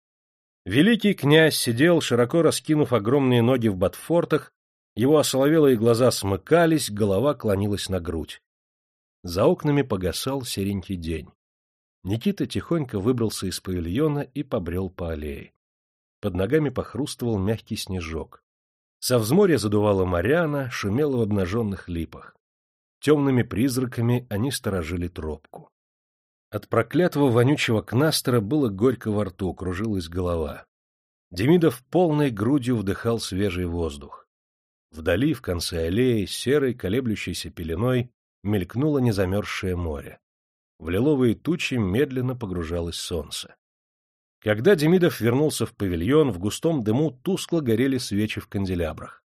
Великий князь сидел, широко раскинув огромные ноги в ботфортах, его осоловелые глаза смыкались, голова клонилась на грудь. За окнами погасал серенький день. Никита тихонько выбрался из павильона и побрел по аллее. Под ногами похрустывал мягкий снежок. Со взморья задувала моряна, шумела в обнаженных липах. Темными призраками они сторожили тропку. От проклятого вонючего кнастера было горько во рту, кружилась голова. Демидов полной грудью вдыхал свежий воздух. Вдали, в конце аллеи, серой, колеблющейся пеленой, мелькнуло незамерзшее море. В лиловые тучи медленно погружалось солнце. Когда Демидов вернулся в павильон, в густом дыму тускло горели свечи в канделябрах.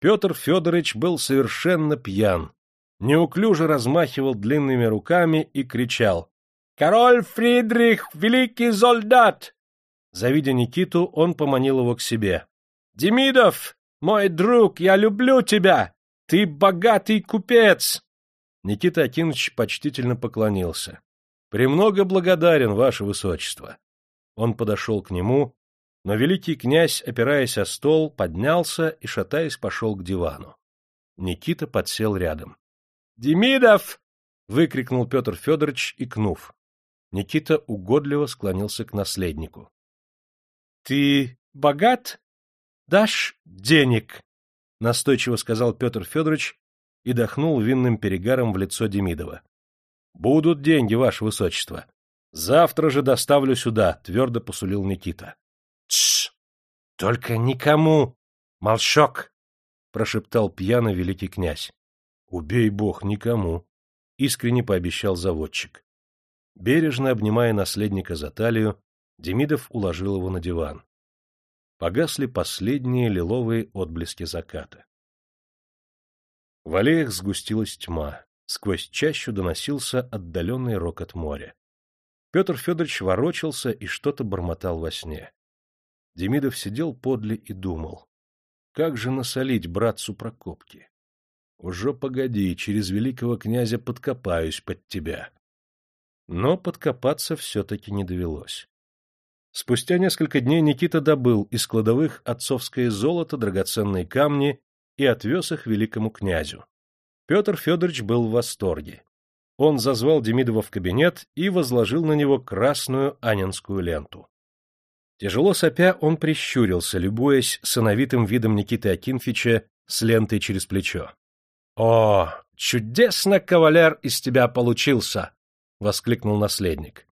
Петр Федорович был совершенно пьян, неуклюже размахивал длинными руками и кричал «Король Фридрих, великий солдат!» Завидя Никиту, он поманил его к себе. «Демидов, мой друг, я люблю тебя! Ты богатый купец!» Никита Акинович почтительно поклонился. «Премного благодарен, ваше высочество». Он подошел к нему, но великий князь, опираясь о стол, поднялся и, шатаясь, пошел к дивану. Никита подсел рядом. «Демидов!» — выкрикнул Петр Федорович, икнув. Никита угодливо склонился к наследнику. — Ты богат? Дашь денег? — настойчиво сказал Петр Федорович и дохнул винным перегаром в лицо Демидова. Будут деньги, ваше высочество. Завтра же доставлю сюда, твердо посулил Никита. Тш! Только никому! Молчок! прошептал пьяно великий князь. Убей бог никому! искренне пообещал заводчик. Бережно обнимая наследника за талию, Демидов уложил его на диван. Погасли последние лиловые отблески заката. В аллеях сгустилась тьма, сквозь чащу доносился отдаленный рокот моря. Петр Федорович ворочался и что-то бормотал во сне. Демидов сидел подле и думал. Как же насолить братцу Прокопке? Уже погоди, через великого князя подкопаюсь под тебя. Но подкопаться все-таки не довелось. Спустя несколько дней Никита добыл из кладовых отцовское золото, драгоценные камни и отвез их великому князю. Петр Федорович был в восторге. Он зазвал Демидова в кабинет и возложил на него красную анинскую ленту. Тяжело сопя, он прищурился, любуясь сыновитым видом Никиты Акинфича с лентой через плечо. «О, чудесно кавалер из тебя получился!» — воскликнул наследник.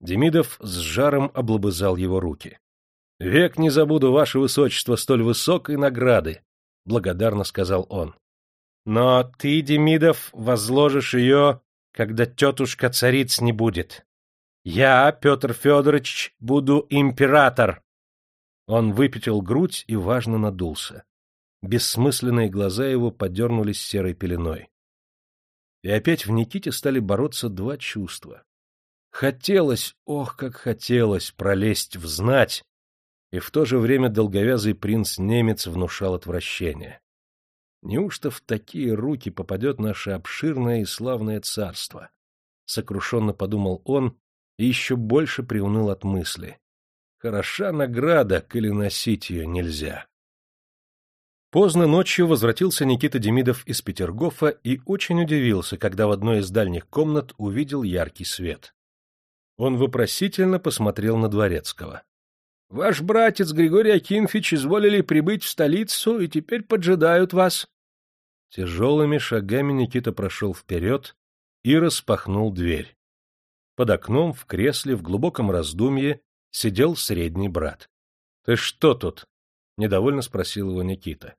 Демидов с жаром облобызал его руки. — Век не забуду, ваше высочество, столь высокой награды, — благодарно сказал он. — Но ты, Демидов, возложишь ее, когда тетушка цариц не будет. Я, Петр Федорович, буду император. Он выпятил грудь и важно надулся. Бессмысленные глаза его подернулись серой пеленой. И опять в Никите стали бороться два чувства. Хотелось, ох, как хотелось, пролезть в знать, и в то же время долговязый принц-немец внушал отвращение. Неужто в такие руки попадет наше обширное и славное царство? Сокрушенно подумал он и еще больше приуныл от мысли. Хороша награда, коли носить ее нельзя. Поздно ночью возвратился Никита Демидов из Петергофа и очень удивился, когда в одной из дальних комнат увидел яркий свет. Он вопросительно посмотрел на Дворецкого. — Ваш братец Григорий Акинфич изволили прибыть в столицу и теперь поджидают вас. Тяжелыми шагами Никита прошел вперед и распахнул дверь. Под окном, в кресле, в глубоком раздумье, сидел средний брат. — Ты что тут? — недовольно спросил его Никита.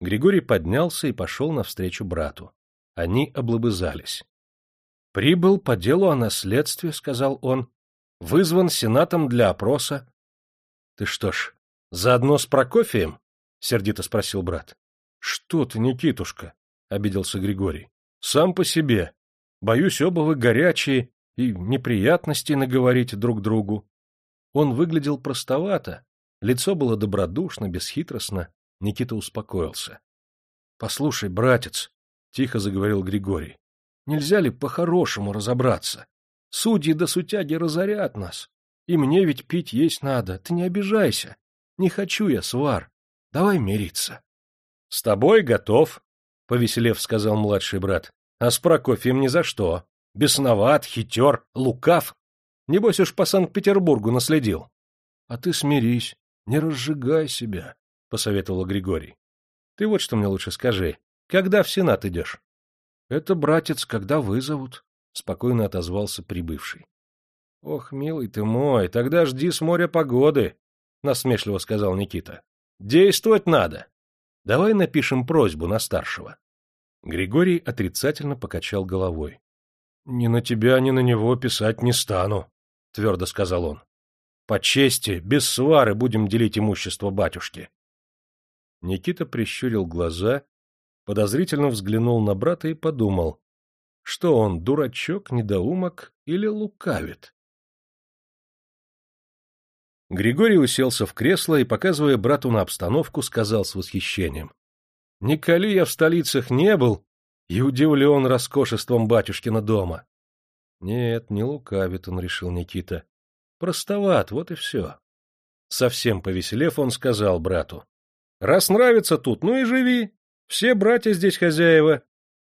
Григорий поднялся и пошел навстречу брату. Они облобызались. — Прибыл по делу о наследстве, — сказал он. — Вызван сенатом для опроса. — Ты что ж, заодно с Прокофием? — сердито спросил брат. — Что ты, Никитушка? — обиделся Григорий. — Сам по себе. Боюсь, оба вы горячие и неприятностей наговорить друг другу. Он выглядел простовато, лицо было добродушно, бесхитростно. Никита успокоился. — Послушай, братец, — тихо заговорил Григорий, — нельзя ли по-хорошему разобраться? Судьи да сутяги разорят нас. И мне ведь пить есть надо. Ты не обижайся. Не хочу я свар. Давай мириться. — С тобой готов, — повеселев сказал младший брат. — А с Прокофьем ни за что. Бесноват, хитер, лукав. Небось уж по Санкт-Петербургу наследил. — А ты смирись, не разжигай себя, — посоветовал Григорий. — Ты вот что мне лучше скажи. Когда в Сенат идешь? — Это, братец, когда вызовут, — спокойно отозвался прибывший. — Ох, милый ты мой, тогда жди с моря погоды, — насмешливо сказал Никита. — Действовать надо. Давай напишем просьбу на старшего. Григорий отрицательно покачал головой. — Ни на тебя, ни на него писать не стану, — твердо сказал он. — По чести, без свары будем делить имущество батюшки. Никита прищурил глаза, подозрительно взглянул на брата и подумал, что он, дурачок, недоумок или лукавит. Григорий уселся в кресло и, показывая брату на обстановку, сказал с восхищением. — Николи я в столицах не был, и удивлен роскошеством батюшкина дома. — Нет, не лукавит он, — решил Никита. — Простоват, вот и все. Совсем повеселев, он сказал брату. — Раз нравится тут, ну и живи. Все братья здесь хозяева.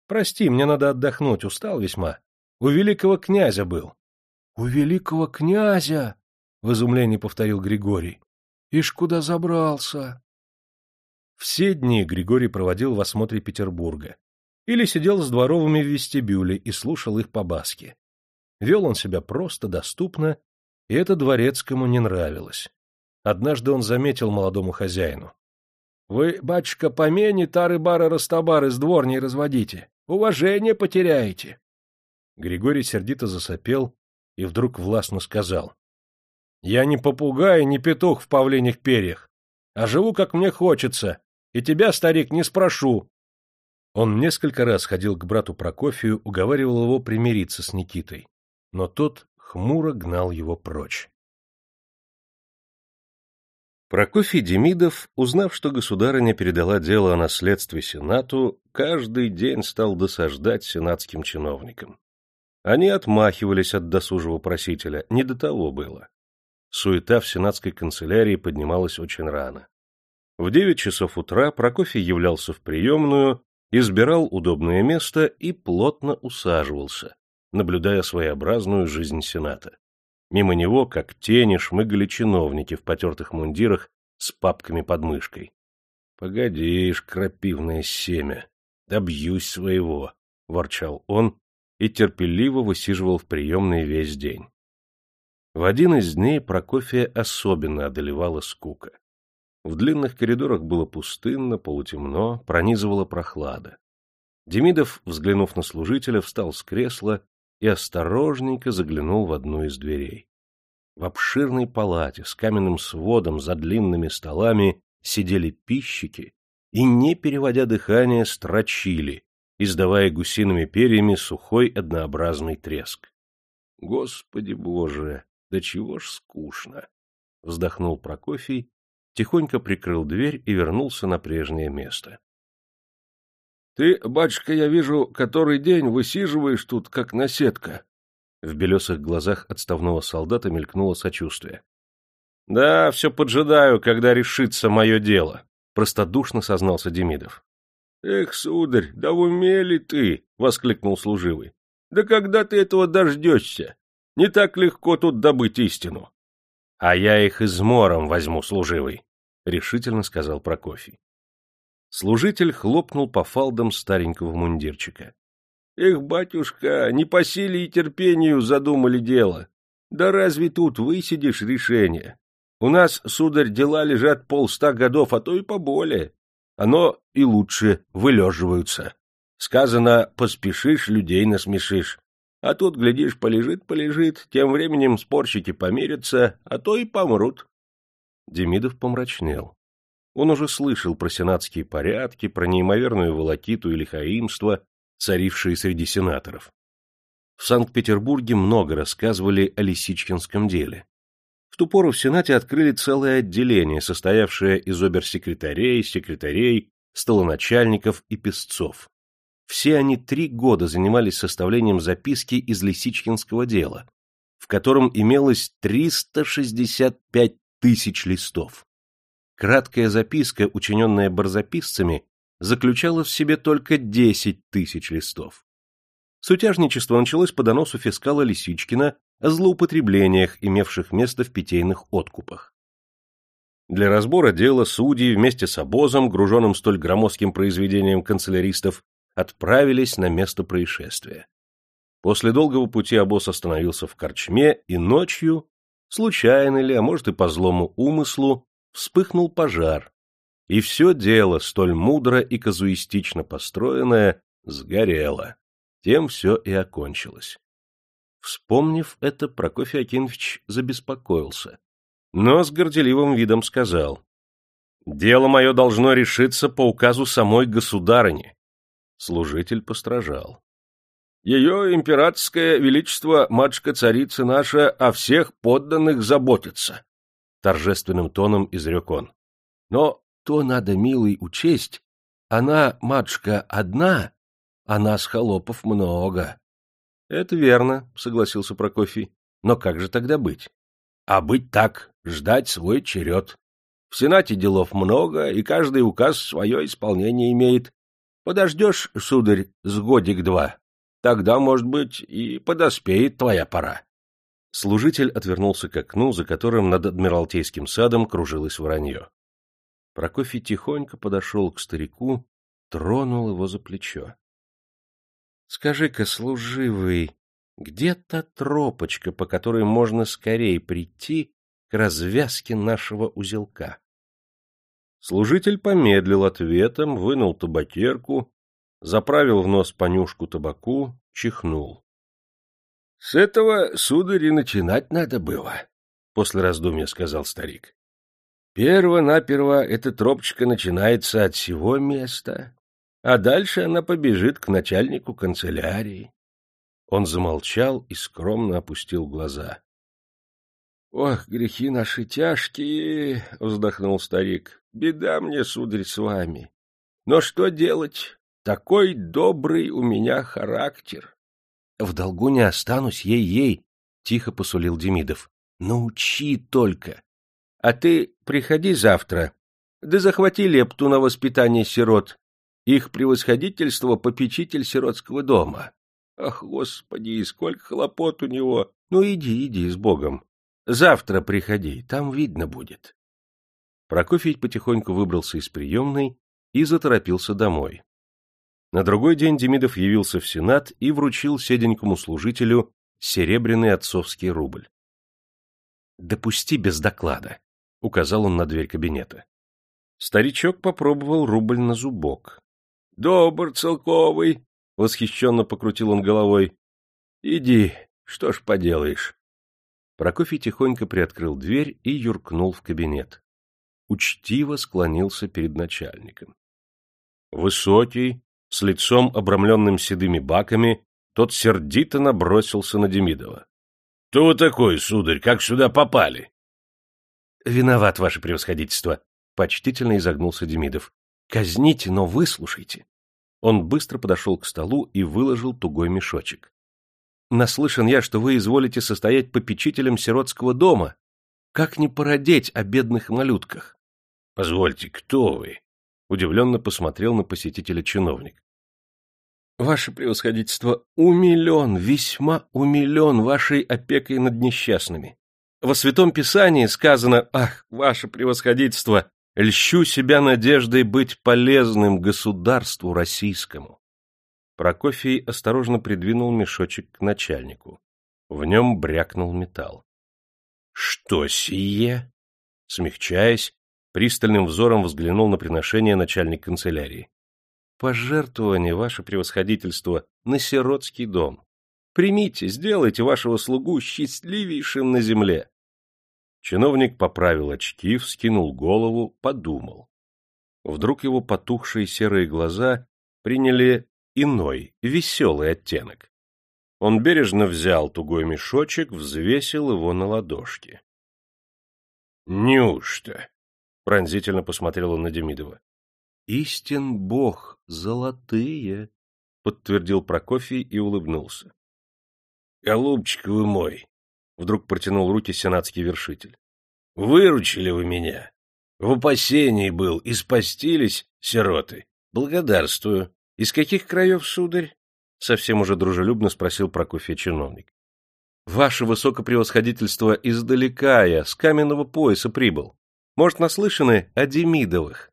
Прости, мне надо отдохнуть, устал весьма. У великого князя был. — У великого князя! — в изумлении повторил Григорий. — Ишь, куда забрался? Все дни Григорий проводил в осмотре Петербурга или сидел с дворовыми в вестибюле и слушал их по баске. Вел он себя просто, доступно, и это дворецкому не нравилось. Однажды он заметил молодому хозяину. — Вы, батюшка, помени тары-бары-растабары с дворней разводите. Уважение потеряете. Григорий сердито засопел и вдруг властно сказал. — Я не попугай, не петух в павлиних перьях, а живу, как мне хочется, и тебя, старик, не спрошу. Он несколько раз ходил к брату Прокофию, уговаривал его примириться с Никитой, но тот хмуро гнал его прочь. Прокофий Демидов, узнав, что государыня передала дело о наследстве Сенату, каждый день стал досаждать сенатским чиновникам. Они отмахивались от досужего просителя, не до того было. Суета в сенатской канцелярии поднималась очень рано. В девять часов утра Прокофий являлся в приемную, избирал удобное место и плотно усаживался, наблюдая своеобразную жизнь Сената. Мимо него, как тени, шмыгали чиновники в потертых мундирах с папками под мышкой. — Погодишь, крапивное семя, добьюсь своего, — ворчал он и терпеливо высиживал в приемной весь день. В один из дней Прокофия особенно одолевала скука. В длинных коридорах было пустынно, полутемно, пронизывала прохлада. Демидов, взглянув на служителя, встал с кресла и осторожненько заглянул в одну из дверей. В обширной палате с каменным сводом за длинными столами сидели пищики и, не переводя дыхание, строчили, издавая гусиными перьями сухой однообразный треск. — Господи Боже, да чего ж скучно! — вздохнул Прокофий, тихонько прикрыл дверь и вернулся на прежнее место. Ты, батюшка, я вижу, который день высиживаешь тут, как наседка. В белесых глазах отставного солдата мелькнуло сочувствие. — Да, все поджидаю, когда решится мое дело, — простодушно сознался Демидов. — Эх, сударь, да в уме ли ты? — воскликнул служивый. — Да когда ты этого дождешься? Не так легко тут добыть истину. — А я их измором возьму, служивый, — решительно сказал Прокофий. Служитель хлопнул по фалдам старенького мундирчика. — Эх, батюшка, не по силе и терпению задумали дело. Да разве тут высидишь решение? У нас, сударь, дела лежат полста годов, а то и поболее. Оно и лучше вылеживаются. Сказано, поспешишь, людей насмешишь. А тут, глядишь, полежит-полежит, тем временем спорщики помирятся, а то и помрут. Демидов помрачнел. Он уже слышал про сенатские порядки, про неимоверную волокиту и лихаимство, царившие среди сенаторов. В Санкт-Петербурге много рассказывали о Лисичкинском деле. В ту пору в Сенате открыли целое отделение, состоявшее из оберсекретарей, секретарей, столоначальников и песцов. Все они три года занимались составлением записки из Лисичкинского дела, в котором имелось 365 тысяч листов. Краткая записка, учиненная барзаписцами, заключала в себе только десять тысяч листов. Сутяжничество началось по доносу фискала Лисичкина о злоупотреблениях, имевших место в питейных откупах. Для разбора дела судьи вместе с обозом, груженным столь громоздким произведением канцеляристов, отправились на место происшествия. После долгого пути обоз остановился в корчме, и ночью, случайно ли, а может и по злому умыслу, вспыхнул пожар, и все дело, столь мудро и казуистично построенное, сгорело. Тем все и окончилось. Вспомнив это, Прокофий Акинович забеспокоился, но с горделивым видом сказал, «Дело мое должно решиться по указу самой государыни». Служитель постражал. «Ее императорское величество, матушка-царица наша, о всех подданных заботится», — торжественным тоном изрек он. — Но то надо, милый, учесть. Она, матушка, одна, а нас, холопов, много. — Это верно, — согласился Прокофий. — Но как же тогда быть? — А быть так, ждать свой черед. В Сенате делов много, и каждый указ свое исполнение имеет. Подождешь, сударь, с годик-два, тогда, может быть, и подоспеет твоя пора. Служитель отвернулся к окну, за которым над Адмиралтейским садом кружилось воронье. Прокофий тихонько подошел к старику, тронул его за плечо. Скажи-ка, служивый, где та тропочка, по которой можно скорее прийти к развязке нашего узелка? Служитель помедлил ответом, вынул табакерку, заправил в нос понюшку табаку, чихнул. — С этого, сударь, и начинать надо было, — после раздумья сказал старик. — Перво-наперво эта тропочка начинается от всего места, а дальше она побежит к начальнику канцелярии. Он замолчал и скромно опустил глаза. — Ох, грехи наши тяжкие, — вздохнул старик, — беда мне, сударь, с вами. Но что делать? Такой добрый у меня характер. — В долгу не останусь, ей-ей, — тихо посулил Демидов. — Научи только. А ты приходи завтра, да захвати лепту на воспитание сирот. Их превосходительство — попечитель сиротского дома. Ах, господи, сколько хлопот у него! Ну, иди, иди с Богом. Завтра приходи, там видно будет. Прокофий потихоньку выбрался из приемной и заторопился домой. На другой день Демидов явился в Сенат и вручил седенькому служителю серебряный отцовский рубль. «Допусти без доклада», — указал он на дверь кабинета. Старичок попробовал рубль на зубок. — Добр, целковый! — восхищенно покрутил он головой. — Иди, что ж поделаешь. Прокофий тихонько приоткрыл дверь и юркнул в кабинет. Учтиво склонился перед начальником. Высокий, с лицом обрамленным седыми баками, тот сердито набросился на Демидова. — Кто вы такой, сударь, как сюда попали? — Виноват, ваше превосходительство, — почтительно изогнулся Демидов. — Казните, но выслушайте. Он быстро подошел к столу и выложил тугой мешочек. Наслышан я, что вы изволите состоять попечителем сиротского дома. Как не породеть о бедных малютках? — Позвольте, кто вы? — удивленно посмотрел на посетителя чиновник. — Ваше превосходительство, умилен, весьма умилен вашей опекой над несчастными. Во Святом Писании сказано, ах, ваше превосходительство, льщу себя надеждой быть полезным государству российскому. Прокофий осторожно придвинул мешочек к начальнику. В нем брякнул металл. — Что сие? Смягчаясь, пристальным взором взглянул на приношение начальник канцелярии. — Пожертвование, ваше превосходительство, на сиротский дом. Примите, сделайте вашего слугу счастливейшим на земле. Чиновник поправил очки, вскинул голову, подумал. Вдруг его потухшие серые глаза приняли иной, веселый оттенок. Он бережно взял тугой мешочек, взвесил его на ладошке. — Неужто? — пронзительно посмотрел он на Демидова. — Истин бог, золотые, — подтвердил Прокофий и улыбнулся. — Голубчик вы мой! — вдруг протянул руки сенатский вершитель. — Выручили вы меня! В опасении был, и спастились, сироты. Благодарствую. Из каких краев, сударь? — совсем уже дружелюбно спросил Прокофья чиновник. — Ваше высокопревосходительство издалека я, с каменного пояса прибыл. Может, наслышаны о Демидовых?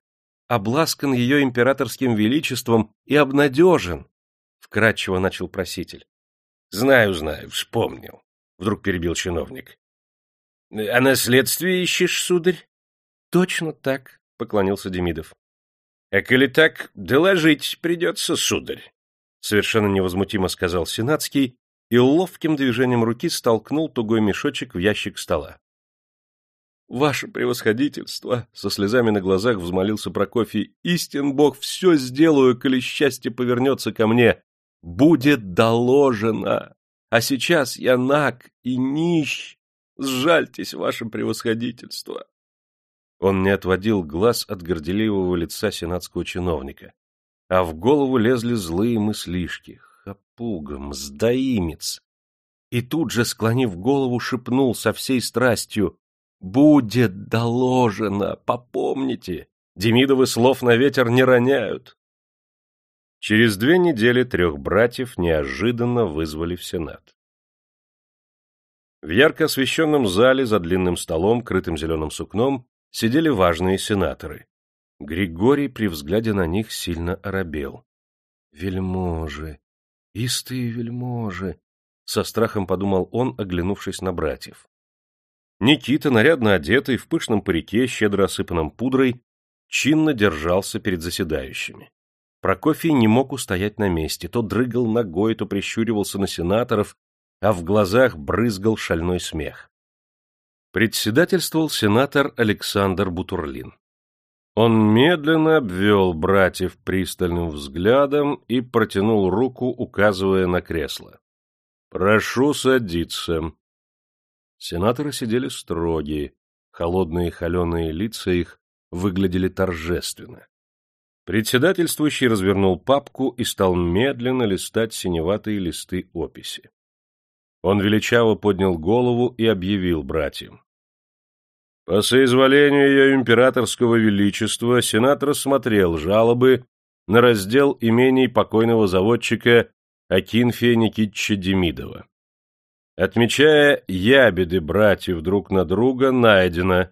Обласкан ее императорским величеством и обнадежен, — вкратчиво начал проситель. — Знаю, знаю, вспомнил, — вдруг перебил чиновник. — А наследствие ищешь, сударь? — Точно так, — поклонился Демидов. — А коли так, доложить придется, сударь, — совершенно невозмутимо сказал Сенатский и ловким движением руки столкнул тугой мешочек в ящик стола. — Ваше превосходительство! — со слезами на глазах взмолился Прокофий. — Истин Бог, все сделаю, коли счастье повернется ко мне. Будет доложено! А сейчас я наг и нищ. Сжальтесь, ваше превосходительство! Он не отводил глаз от горделивого лица сенатского чиновника, а в голову лезли злые мыслишки. Хапуга, мздоимец! И тут же, склонив голову, шепнул со всей страстью «Будет доложено, попомните, Демидовы слов на ветер не роняют». Через две недели трех братьев неожиданно вызвали в Сенат. В ярко освещенном зале за длинным столом, крытым зеленым сукном, сидели важные сенаторы. Григорий при взгляде на них сильно оробел. — Вельможи, Истые вельможи! — со страхом подумал он, оглянувшись на братьев. Никита, нарядно одетый, в пышном парике, щедро осыпанном пудрой, чинно держался перед заседающими. Прокофий не мог устоять на месте, то дрыгал ногой, то прищуривался на сенаторов, а в глазах брызгал шальной смех. Председательствовал сенатор Александр Бутурлин. Он медленно обвел братьев пристальным взглядом и протянул руку, указывая на кресло. — Прошу садиться. Сенаторы сидели строгие, холодные холеные лица их выглядели торжественно. Председательствующий развернул папку и стал медленно листать синеватые листы описи. Он величаво поднял голову и объявил братьям. По соизволению ее императорского величества Сенат рассмотрел жалобы на раздел имений покойного заводчика Акинфия Никитича Демидова. Отмечая ябеды братьев друг на друга, найдено,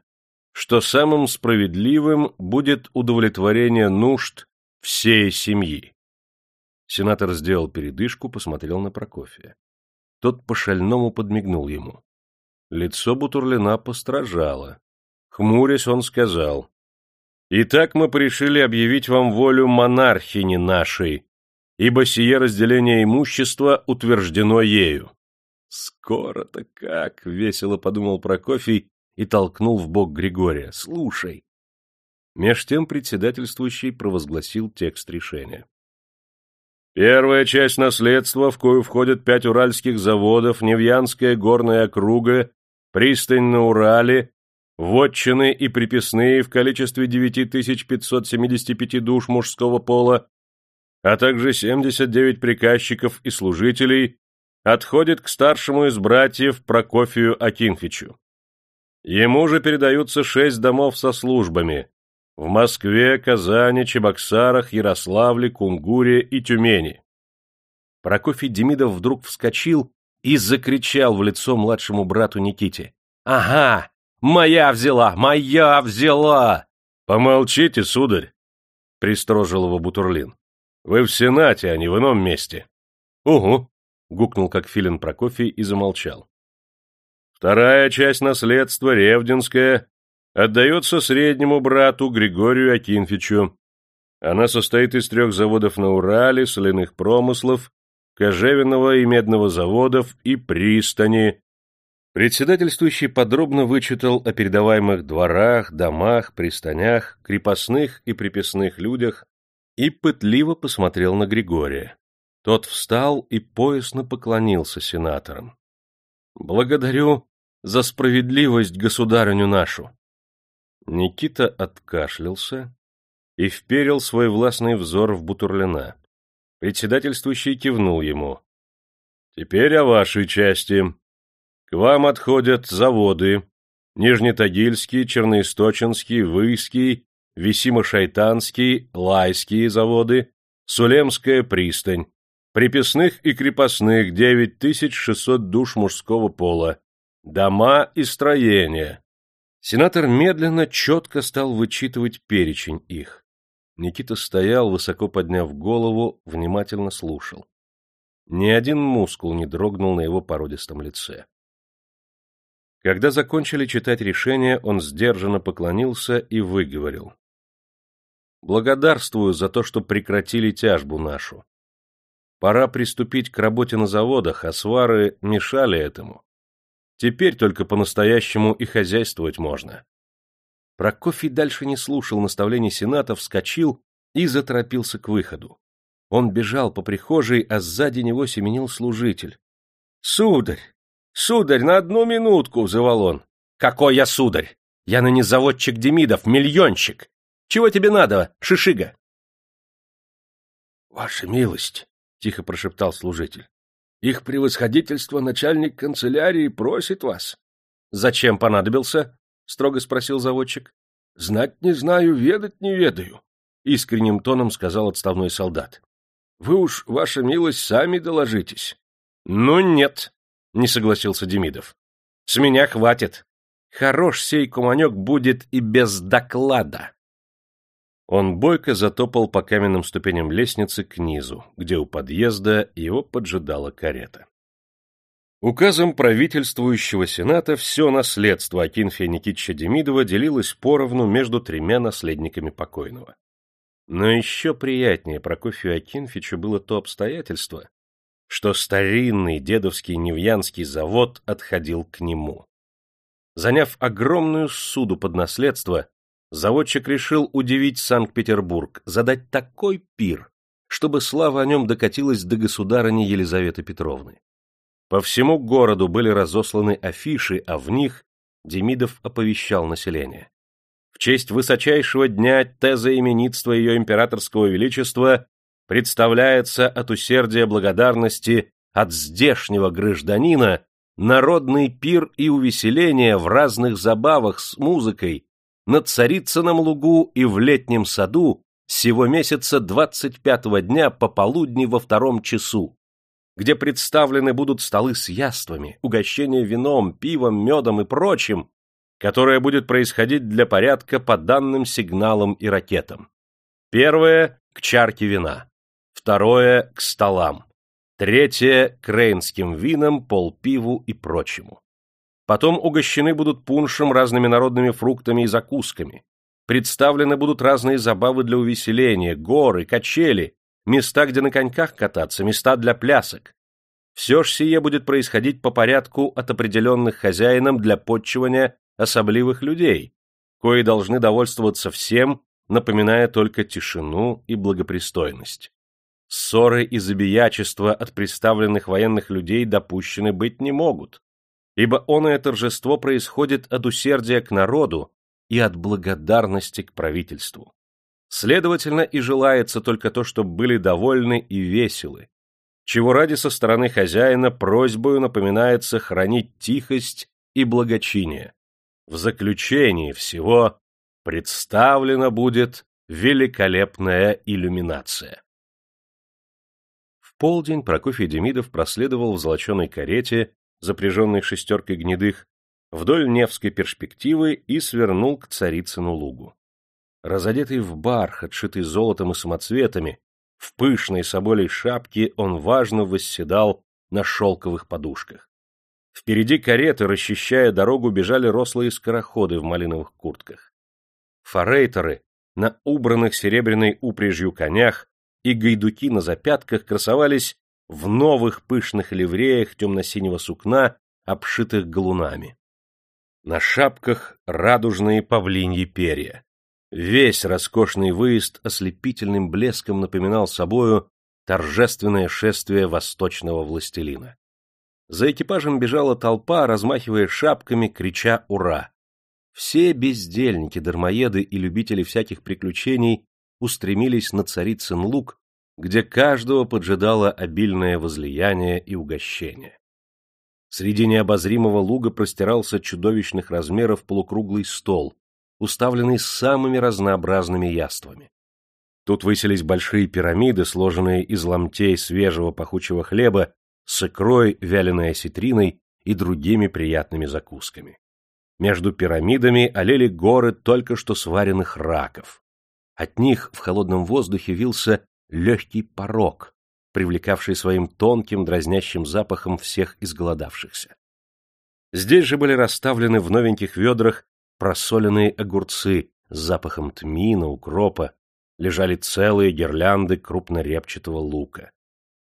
что самым справедливым будет удовлетворение нужд всей семьи. Сенатор сделал передышку, посмотрел на Прокофия. Тот по-шальному подмигнул ему. Лицо Бутурлина постражало. Хмурясь, он сказал, «Итак мы пришили объявить вам волю монархини нашей, ибо сие разделение имущества утверждено ею». «Скоро-то как!» — весело подумал Прокофий и толкнул в бок Григория. «Слушай». Меж тем председательствующий провозгласил текст решения. Первая часть наследства, в кою входят пять уральских заводов, Невьянская горная округа, пристань на Урале, вотчины и приписные в количестве 9575 душ мужского пола, а также 79 приказчиков и служителей, отходит к старшему из братьев Прокофию Акинфичу. Ему же передаются шесть домов со службами в Москве, Казани, Чебоксарах, Ярославле, Кунгуре и Тюмени. Прокофий Демидов вдруг вскочил и закричал в лицо младшему брату Никите. — Ага! Моя взяла! Моя взяла! — Помолчите, сударь! — пристрожил его Бутурлин. — Вы в Сенате, а не в ином месте. — Угу! — гукнул как филин Прокофий и замолчал. Вторая часть наследства, Ревдинская, отдается среднему брату Григорию Акинфичу. Она состоит из трех заводов на Урале, соляных промыслов, кожевенного и медного заводов и пристани. Председательствующий подробно вычитал о передаваемых дворах, домах, пристанях, крепостных и приписных людях и пытливо посмотрел на Григория. Тот встал и поясно поклонился сенаторам. — Благодарю за справедливость государыню нашу. Никита откашлялся и вперил свой властный взор в Бутурлина. Председательствующий кивнул ему. — Теперь о вашей части. Вам отходят заводы Нижнетагильский, Черноисточинский, Выйский, Висимо-Шайтанский, Лайские заводы, Сулемская пристань. Приписных и крепостных 9600 душ мужского пола. Дома и строения. Сенатор медленно, четко стал вычитывать перечень их. Никита стоял, высоко подняв голову, внимательно слушал. Ни один мускул не дрогнул на его породистом лице. Когда закончили читать решение, он сдержанно поклонился и выговорил. «Благодарствую за то, что прекратили тяжбу нашу. Пора приступить к работе на заводах, а свары мешали этому. Теперь только по-настоящему и хозяйствовать можно. Прокофий дальше не слушал наставлений сената, вскочил и заторопился к выходу. Он бежал по прихожей, а сзади него семенил служитель. — Сударь! Сударь, на одну минутку! — взывал он. — Какой я сударь? Я ныне заводчик Демидов, миллионщик! Чего тебе надо, шишига? — Ваша милость! — тихо прошептал служитель. Их превосходительство начальник канцелярии просит вас. — Зачем понадобился? — строго спросил заводчик. — Знать не знаю, ведать не ведаю, — искренним тоном сказал отставной солдат. — Вы уж, ваша милость, сами доложитесь. — Ну нет, — не согласился Демидов. — С меня хватит. Хорош сей куманек будет и без доклада. Он бойко затопал по каменным ступеням лестницы к низу, где у подъезда его поджидала карета. Указом правительствующего сената все наследство Акинфия Никитича Демидова делилось поровну между тремя наследниками покойного. Но еще приятнее Прокофию Акинфичу было то обстоятельство, что старинный дедовский Невьянский завод отходил к нему. Заняв огромную суду под наследство, заводчик решил удивить Санкт-Петербург, задать такой пир, чтобы слава о нем докатилась до государыни Елизаветы Петровны. По всему городу были разосланы афиши, а в них Демидов оповещал население. В честь высочайшего дня теза именитства ее императорского величества представляется от усердия благодарности от здешнего гражданина народный пир и увеселение в разных забавах с музыкой на Царицыном лугу и в летнем саду сего месяца 25-го дня пополудни во втором часу, где представлены будут столы с яствами, угощения вином, пивом, медом и прочим, которое будет происходить для порядка по данным сигналам и ракетам. Первое – к чарке вина, второе – к столам, третье – к рейнским винам, полпиву и прочему. Потом угощены будут пуншем, разными народными фруктами и закусками. Представлены будут разные забавы для увеселения, горы, качели, места, где на коньках кататься, места для плясок. Все ж сие будет происходить по порядку от определенных хозяином для подчивания особливых людей, кои должны довольствоваться всем, напоминая только тишину и благопристойность. Ссоры и забиячества от представленных военных людей допущены быть не могут, ибо оное торжество происходит от усердия к народу и от благодарности к правительству. Следовательно, и желается только то, чтобы были довольны и веселы, чего ради со стороны хозяина просьбою напоминается хранить тихость и благочиние. В заключении всего представлена будет великолепная иллюминация. Полдень Прокофий Демидов проследовал в золоченой карете, запряженной шестеркой гнедых, вдоль Невской перспективы и свернул к Царицыну лугу. Разодетый в бархат, шитый золотом и самоцветами, в пышной соболей шапке он важно восседал на шелковых подушках. Впереди кареты, расчищая дорогу, бежали рослые скороходы в малиновых куртках. Форейтеры на убранных серебряной упряжью конях и гайдуки на запятках красовались в новых пышных ливреях темно-синего сукна, обшитых галунами. На шапках радужные павлиньи перья. Весь роскошный выезд ослепительным блеском напоминал собою торжественное шествие восточного властелина. За экипажем бежала толпа, размахивая шапками, крича «Ура!». Все бездельники, дармоеды и любители всяких приключений устремились на царицын луг, где каждого поджидало обильное возлияние и угощение. Среди необозримого луга простирался чудовищных размеров полукруглый стол, уставленный самыми разнообразными яствами. Тут высились большие пирамиды, сложенные из ломтей свежего пахучего хлеба с икрой, вяленой осетриной и другими приятными закусками. Между пирамидами олели горы только что сваренных раков. От них в холодном воздухе вился легкий порог, привлекавший своим тонким дразнящим запахом всех изголодавшихся. Здесь же были расставлены в новеньких ведрах просоленные огурцы с запахом тмина, укропа, лежали целые гирлянды крупнорепчатого лука.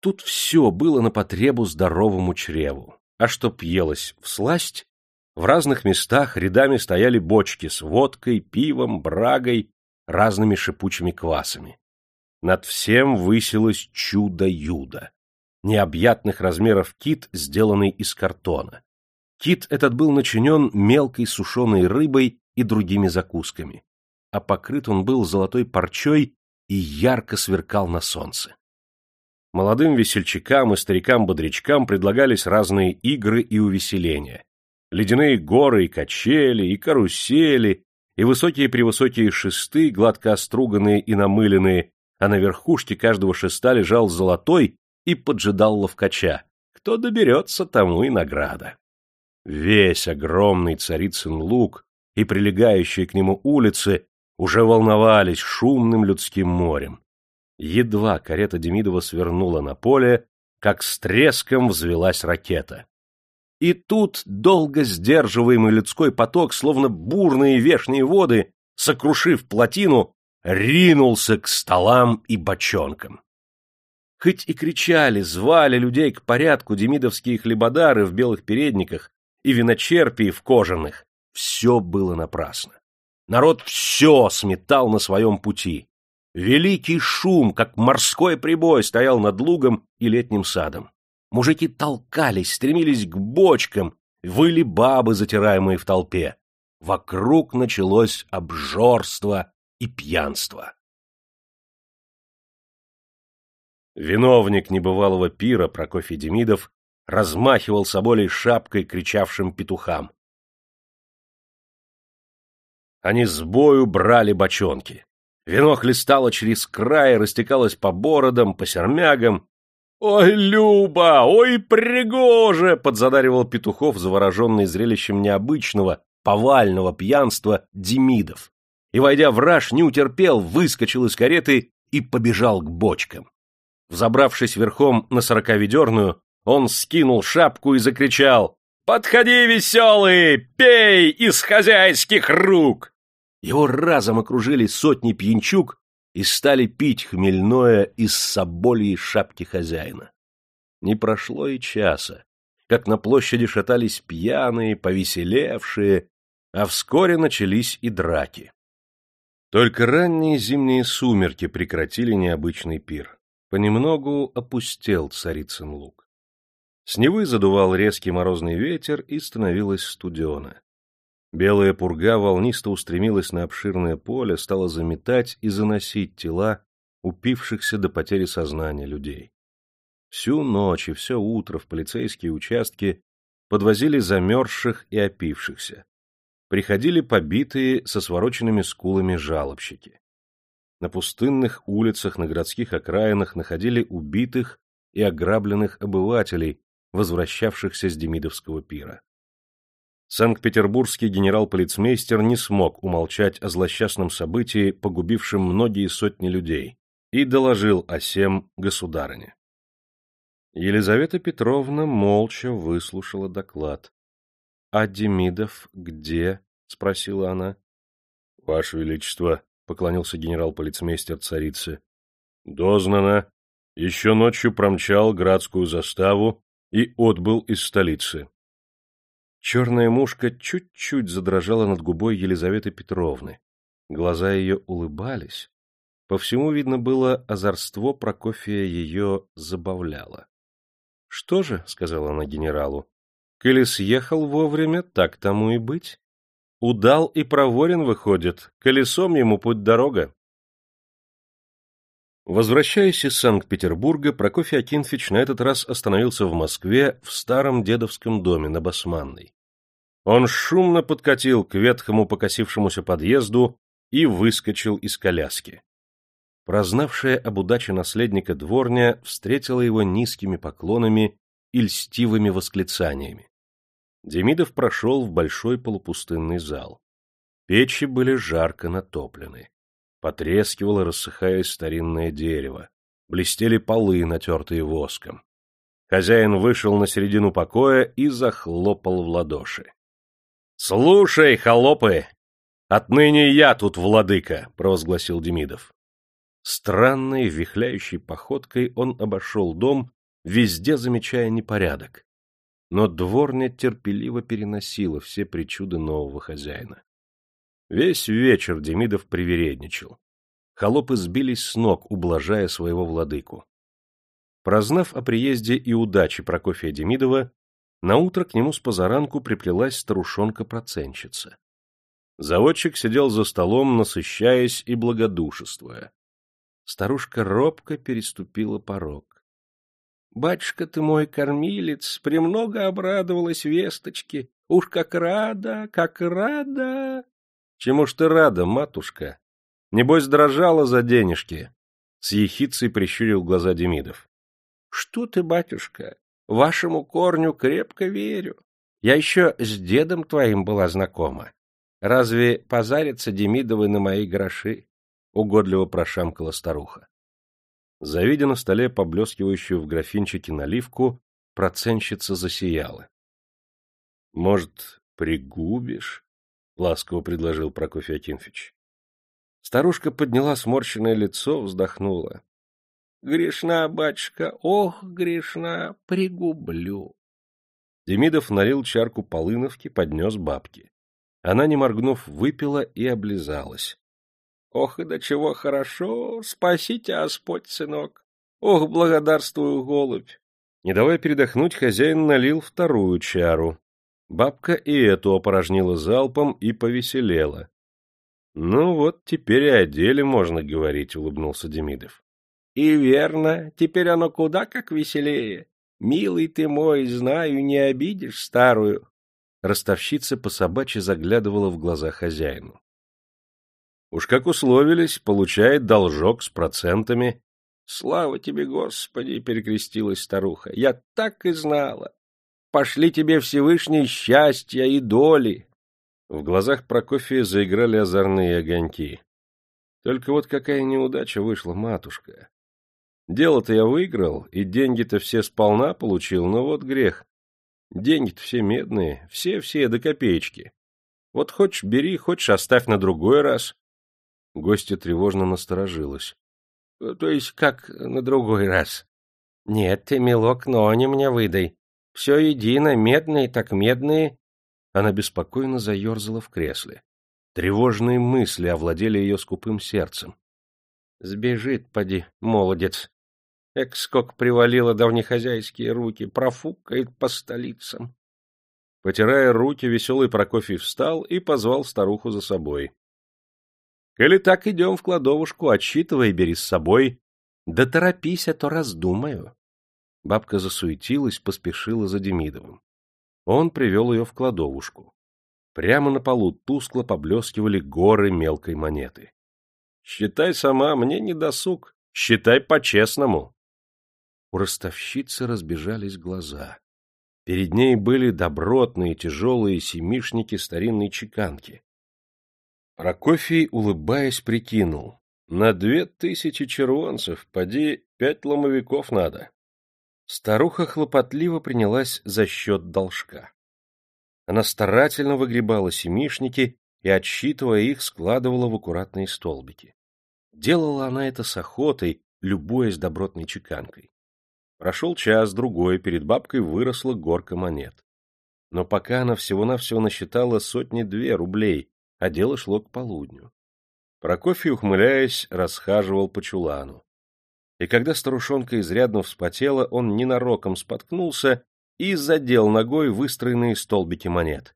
Тут все было на потребу здоровому чреву, а чтоб елось всласть, в разных местах рядами стояли бочки с водкой, пивом, брагой, разными шипучими квасами. Над всем высилось чудо-юдо. Необъятных размеров кит, сделанный из картона. Кит этот был начинен мелкой сушеной рыбой и другими закусками, а покрыт он был золотой парчой и ярко сверкал на солнце. Молодым весельчакам и старикам-бодрячкам предлагались разные игры и увеселения. Ледяные горы и качели, и карусели, и высокие-превысокие шесты, гладко оструганные и намыленные, а на верхушке каждого шеста лежал золотой и поджидал ловкача. Кто доберется, тому и награда. Весь огромный царицын луг и прилегающие к нему улицы уже волновались шумным людским морем. Едва карета Демидова свернула на поле, как с треском взвелась ракета. И тут долго сдерживаемый людской поток, словно бурные вешние воды, сокрушив плотину, ринулся к столам и бочонкам. Хоть и кричали, звали людей к порядку демидовские хлебодары в белых передниках и виночерпии в кожаных, все было напрасно. Народ все сметал на своем пути. Великий шум, как морской прибой, стоял над лугом и летним садом. Мужики толкались, стремились к бочкам, выли бабы, затираемые в толпе. Вокруг началось обжорство и пьянство. Виновник небывалого пира Прокофий Демидов размахивал соболей шапкой кричавшим петухам. Они с бою брали бочонки. Вино хлестало через край, растекалось по бородам, по сермягам. «Ой, Люба! Ой, пригоже!» — подзадаривал Петухов, завороженный зрелищем необычного, повального пьянства Демидов. И, войдя в раж, не утерпел, выскочил из кареты и побежал к бочкам. Взобравшись верхом на сороковедерную, он скинул шапку и закричал «Подходи, веселый, пей из хозяйских рук!» Его разом окружили сотни пьянчуг и стали пить хмельное из собольей шапки хозяина. Не прошло и часа, как на площади шатались пьяные, повеселевшие, а вскоре начались и драки. Только ранние зимние сумерки прекратили необычный пир понемногу опустел царицын луг. С Невы задувал резкий морозный ветер, и становилось студено. Белая пурга волнисто устремилась на обширное поле, стала заметать и заносить тела упившихся до потери сознания людей. Всю ночь и все утро в полицейские участки подвозили замерзших и опившихся. Приходили побитые со свороченными скулами жалобщики на пустынных улицах на городских окраинах находили убитых и ограбленных обывателей, возвращавшихся с Демидовского пира. Санкт-Петербургский генерал-полицмейстер не смог умолчать о злосчастном событии, погубившем многие сотни людей, и доложил о сем государыне. Елизавета Петровна молча выслушала доклад. — А Демидов где? — спросила она. — Ваше Величество, поклонился генерал-полицмейстер царицы. Дознано. Еще ночью промчал градскую заставу и отбыл из столицы. Черная мушка чуть-чуть задрожала над губой Елизаветы Петровны. Глаза ее улыбались. По всему видно было, озорство Прокофия ее забавляло. — Что же, — сказала она генералу, — коли съехал вовремя, так тому и быть. Удал и проворен выходит, колесом ему путь дорога. Возвращаясь из Санкт-Петербурга, Прокофий Акинфич на этот раз остановился в Москве в старом дедовском доме на Басманной. Он шумно подкатил к ветхому покосившемуся подъезду и выскочил из коляски. Прознавшая об удаче наследника дворня встретила его низкими поклонами и льстивыми восклицаниями. Демидов прошел в большой полупустынный зал. Печи были жарко натоплены. Потрескивало, рассыхаясь старинное дерево. Блестели полы, натертые воском. Хозяин вышел на середину покоя и захлопал в ладоши. — Слушай, холопы! Отныне я тут владыка! — провозгласил Демидов. Странной, вихляющей походкой он обошел дом, везде замечая непорядок но дворня терпеливо переносила все причуды нового хозяина. Весь вечер Демидов привередничал. Холопы сбились с ног, ублажая своего владыку. Прознав о приезде и удаче Прокофия Демидова, наутро к нему с позаранку приплелась старушонка-проценщица. Заводчик сидел за столом, насыщаясь и благодушествуя. Старушка робко переступила порог. Батюшка ты мой кормилец, премного обрадовалась весточке. Уж как рада, как рада. Чему ж ты рада, матушка? Небось, дрожала за денежки. С ехицей прищурил глаза Демидов. Что ты, батюшка, вашему корню крепко верю. Я еще с дедом твоим была знакома. Разве позарятся Демидовы на мои гроши? — угодливо прошамкала старуха. Завидя на столе поблескивающую в графинчике наливку, проценщица засияла. — Может, пригубишь? — ласково предложил Прокофий Акинфич. Старушка подняла сморщенное лицо, вздохнула. — Грешна, батюшка, ох, грешна, пригублю. Демидов налил чарку полыновки, поднес бабке. Она, не моргнув, выпила и облизалась. — Ох, и до чего хорошо! Спасите, Господь, сынок! Ох, благодарствую, голубь! Не давая передохнуть, хозяин налил вторую чару. Бабка и эту опорожнила залпом и повеселела. — Ну вот, теперь и о деле можно говорить, — улыбнулся Демидов. — И верно, теперь оно куда как веселее. Милый ты мой, знаю, не обидишь старую. Ростовщица по собачьи заглядывала в глаза хозяину. Уж как условились, получает должок с процентами. — Слава тебе, Господи! — перекрестилась старуха. — Я так и знала. Пошли тебе Всевышнее счастья и доли. В глазах Прокофия заиграли озорные огоньки. Только вот какая неудача вышла, матушка. Дело-то я выиграл, и деньги-то все сполна получил, но вот грех. Деньги-то все медные, все-все до копеечки. Вот хочешь бери, хочешь оставь на другой раз. Гостья тревожно насторожилась. «Э, — То есть как на другой раз? — Нет, ты, милок, но не мне выдай. Все едино, медные так медные. Она беспокойно заерзала в кресле. Тревожные мысли овладели ее скупым сердцем. — Сбежит, поди, молодец. Эк, сколько привалило давнехозяйские руки, профукает по столицам. Потирая руки, веселый Прокофий встал и позвал старуху за собой. — Коли так идем в кладовушку, отсчитывай, бери с собой. Да торопись, а то раздумаю. Бабка засуетилась, поспешила за Демидовым. Он привел ее в кладовушку. Прямо на полу тускло поблескивали горы мелкой монеты. — Считай сама, мне не досуг. Считай по-честному. У ростовщицы разбежались глаза. Перед ней были добротные тяжелые семишники старинной чеканки. Прокофий, улыбаясь, прикинул. На две тысячи червонцев, поди, пять ломовиков надо. Старуха хлопотливо принялась за счет должка. Она старательно выгребала семишники и, отсчитывая их, складывала в аккуратные столбики. Делала она это с охотой, любуясь добротной чеканкой. Прошел час-другой, перед бабкой выросла горка монет. Но пока она всего-навсего насчитала сотни-две рублей, а дело шло к полудню. Прокофий, ухмыляясь, расхаживал по чулану. И когда старушонка изрядно вспотела, он ненароком споткнулся и задел ногой выстроенные столбики монет.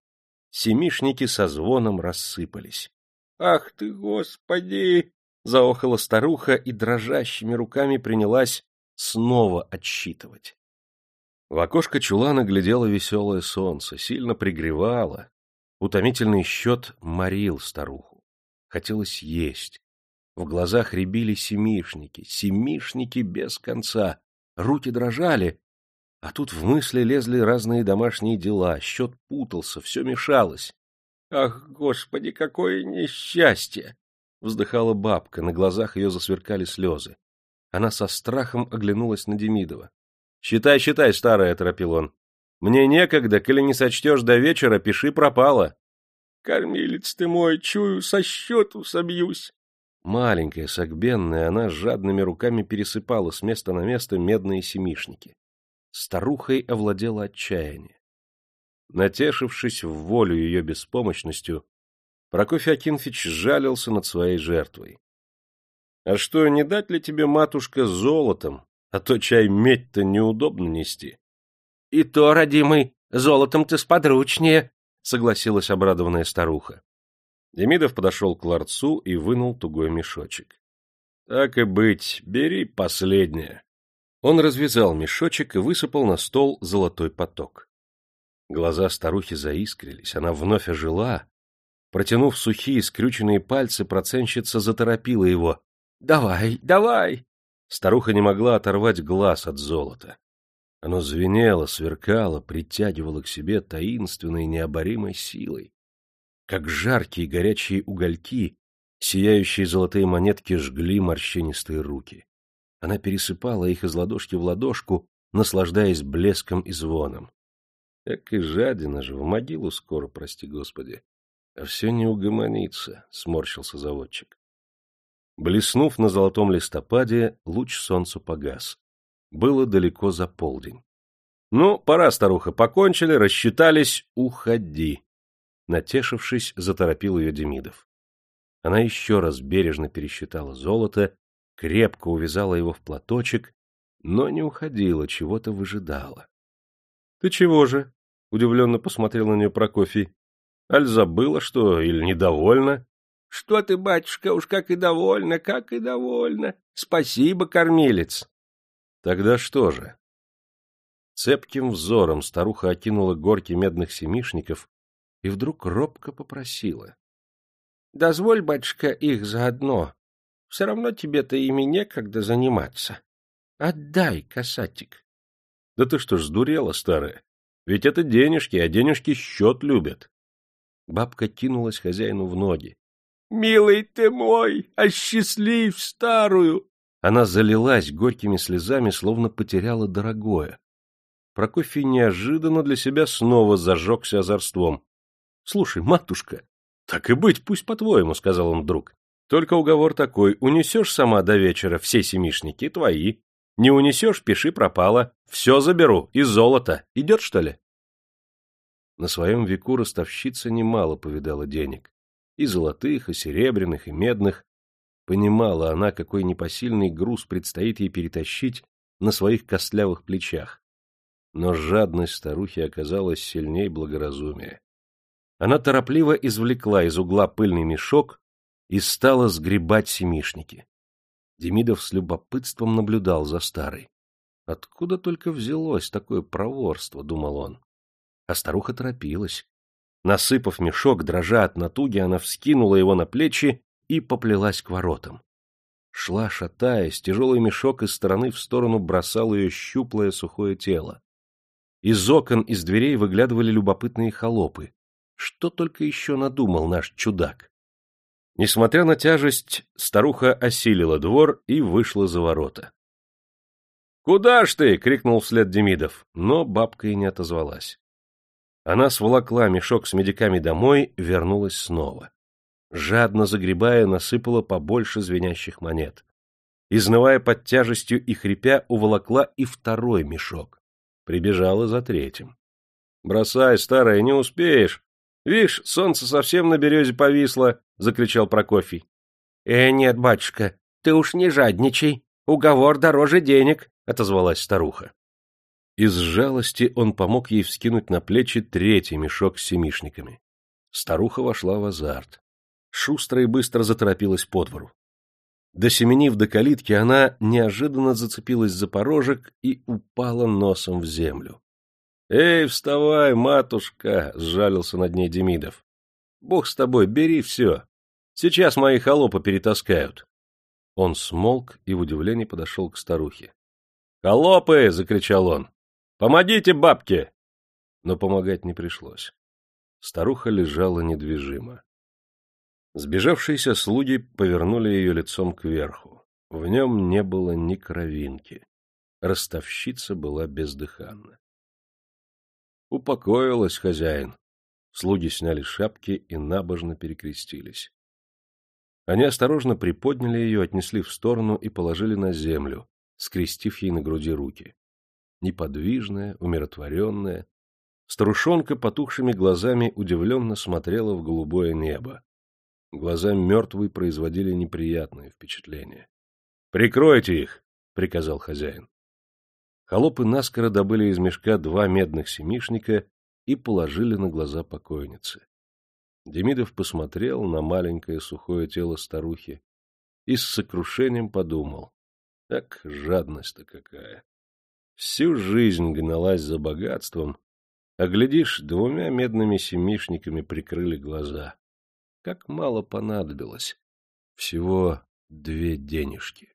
Семишники со звоном рассыпались. — Ах ты, Господи! — заохала старуха и дрожащими руками принялась снова отсчитывать. В окошко чулана глядело веселое солнце, сильно пригревало. Утомительный счет морил старуху. Хотелось есть. В глазах рябили семишники, семишники без конца. Руки дрожали, а тут в мысли лезли разные домашние дела, счет путался, все мешалось. — Ах, господи, какое несчастье! — вздыхала бабка, на глазах ее засверкали слезы. Она со страхом оглянулась на Демидова. — Считай, считай, старая, — торопил он. — Мне некогда, коли не сочтешь до вечера, пиши пропало. — Кормилец ты мой, чую, со счету собьюсь. Маленькая, согбенная, она жадными руками пересыпала с места на место медные семишники. Старухой овладело отчаяние. Натешившись в волю ее беспомощностью, Прокофий Акинфич жалился над своей жертвой. А что, не дать ли тебе, матушка, золотом, а то чай медь-то неудобно нести? — И то, родимый, золотом ты сподручнее, — согласилась обрадованная старуха. Демидов подошел к ларцу и вынул тугой мешочек. — Так и быть, бери последнее. Он развязал мешочек и высыпал на стол золотой поток. Глаза старухи заискрились, она вновь ожила. Протянув сухие скрюченные пальцы, проценщица заторопила его. Давай, давай! Старуха не могла оторвать глаз от золота. Оно звенело, сверкало, притягивало к себе таинственной необоримой силой. как жаркие горячие угольки, сияющие золотые монетки жгли морщинистые руки. Она пересыпала их из ладошки в ладошку, наслаждаясь блеском и звоном. Эк и жадина же, в могилу скоро, прости господи. А все не угомонится, — сморщился заводчик. Блеснув на золотом листопаде, луч солнца погас. Было далеко за полдень. — Ну, пора, старуха, покончили, рассчитались, уходи. Натешившись, заторопил ее Демидов. Она еще раз бережно пересчитала золото, крепко увязала его в платочек, но не уходила, чего-то выжидала. — Ты чего же? — удивленно посмотрел на нее Прокофий. Аль забыла, что, или недовольна? — Что ты, батюшка, уж как и довольна, как и довольна. Спасибо, кормилец. — Тогда что же? Цепким взором старуха окинула горки медных семишников и вдруг робко попросила. — Дозволь, батюшка, их заодно. Все равно тебе-то ими некогда заниматься. Отдай, касатик. — Да ты что ж, сдурела, старая? Ведь это денежки, а денежки счет любят. Бабка кинулась хозяину в ноги. — Милый ты мой, осчастлив старую! Она залилась горькими слезами, словно потеряла дорогое. Прокофий неожиданно для себя снова зажегся озорством. — Слушай, матушка, так и быть, пусть по-твоему, — сказал он вдруг. — Только уговор такой, унесешь сама до вечера все семишники твои. Не унесешь, пиши пропало. Все заберу, и золото. Идет, что ли? На своем веку ростовщица немало повидала денег. И золотых, и серебряных, и медных. Понимала она, какой непосильный груз предстоит ей перетащить на своих костлявых плечах. Но жадность старухи оказалась сильней благоразумия. Она торопливо извлекла из угла пыльный мешок и стала сгребать семишники. Демидов с любопытством наблюдал за старой. Откуда только взялось такое проворство, думал он. А старуха торопилась. Насыпав мешок, дрожа от натуги, она вскинула его на плечи и поплелась к воротам. Шла, шатаясь, тяжелый мешок из стороны в сторону бросал ее щуплое сухое тело. Из окон, из дверей выглядывали любопытные холопы. Что только еще надумал наш чудак? Несмотря на тяжесть, старуха осилила двор и вышла за ворота. — Куда ж ты? — крикнул вслед Демидов, но бабка и не отозвалась. Она сволокла мешок с медиками домой, вернулась снова. Жадно загребая, насыпала побольше звенящих монет. Изнывая под тяжестью и хрипя, уволокла и второй мешок. Прибежала за третьим. — Бросай, старая, не успеешь. Вишь, солнце совсем на березе повисло, — закричал Прокофий. — Э, нет, батюшка, ты уж не жадничай. Уговор дороже денег, — отозвалась старуха. Из жалости он помог ей вскинуть на плечи третий мешок с семишниками. Старуха вошла в азарт. Шустро и быстро заторопилась по двору. Досеменив до калитки, она неожиданно зацепилась за порожек и упала носом в землю. — Эй, вставай, матушка! — сжалился над ней Демидов. — Бог с тобой, бери все. Сейчас мои холопы перетаскают. Он смолк и в удивлении подошел к старухе. — Холопы! — закричал он. Помогите бабке! Но помогать не пришлось. Старуха лежала недвижимо. Сбежавшиеся слуги повернули ее лицом кверху. В нем не было ни кровинки. Ростовщица была бездыханна. Упокоилась хозяин. Слуги сняли шапки и набожно перекрестились. Они осторожно приподняли ее, отнесли в сторону и положили на землю, скрестив ей на груди руки неподвижная, умиротворенная. Старушонка потухшими глазами удивленно смотрела в голубое небо. Глаза мертвой производили неприятное впечатление. — Прикройте их! — приказал хозяин. Холопы наскоро добыли из мешка два медных семишника и положили на глаза покойницы. Демидов посмотрел на маленькое сухое тело старухи и с сокрушением подумал. Так жадность-то какая! Всю жизнь гналась за богатством, а, глядишь, двумя медными семишниками прикрыли глаза. Как мало понадобилось. Всего две денежки.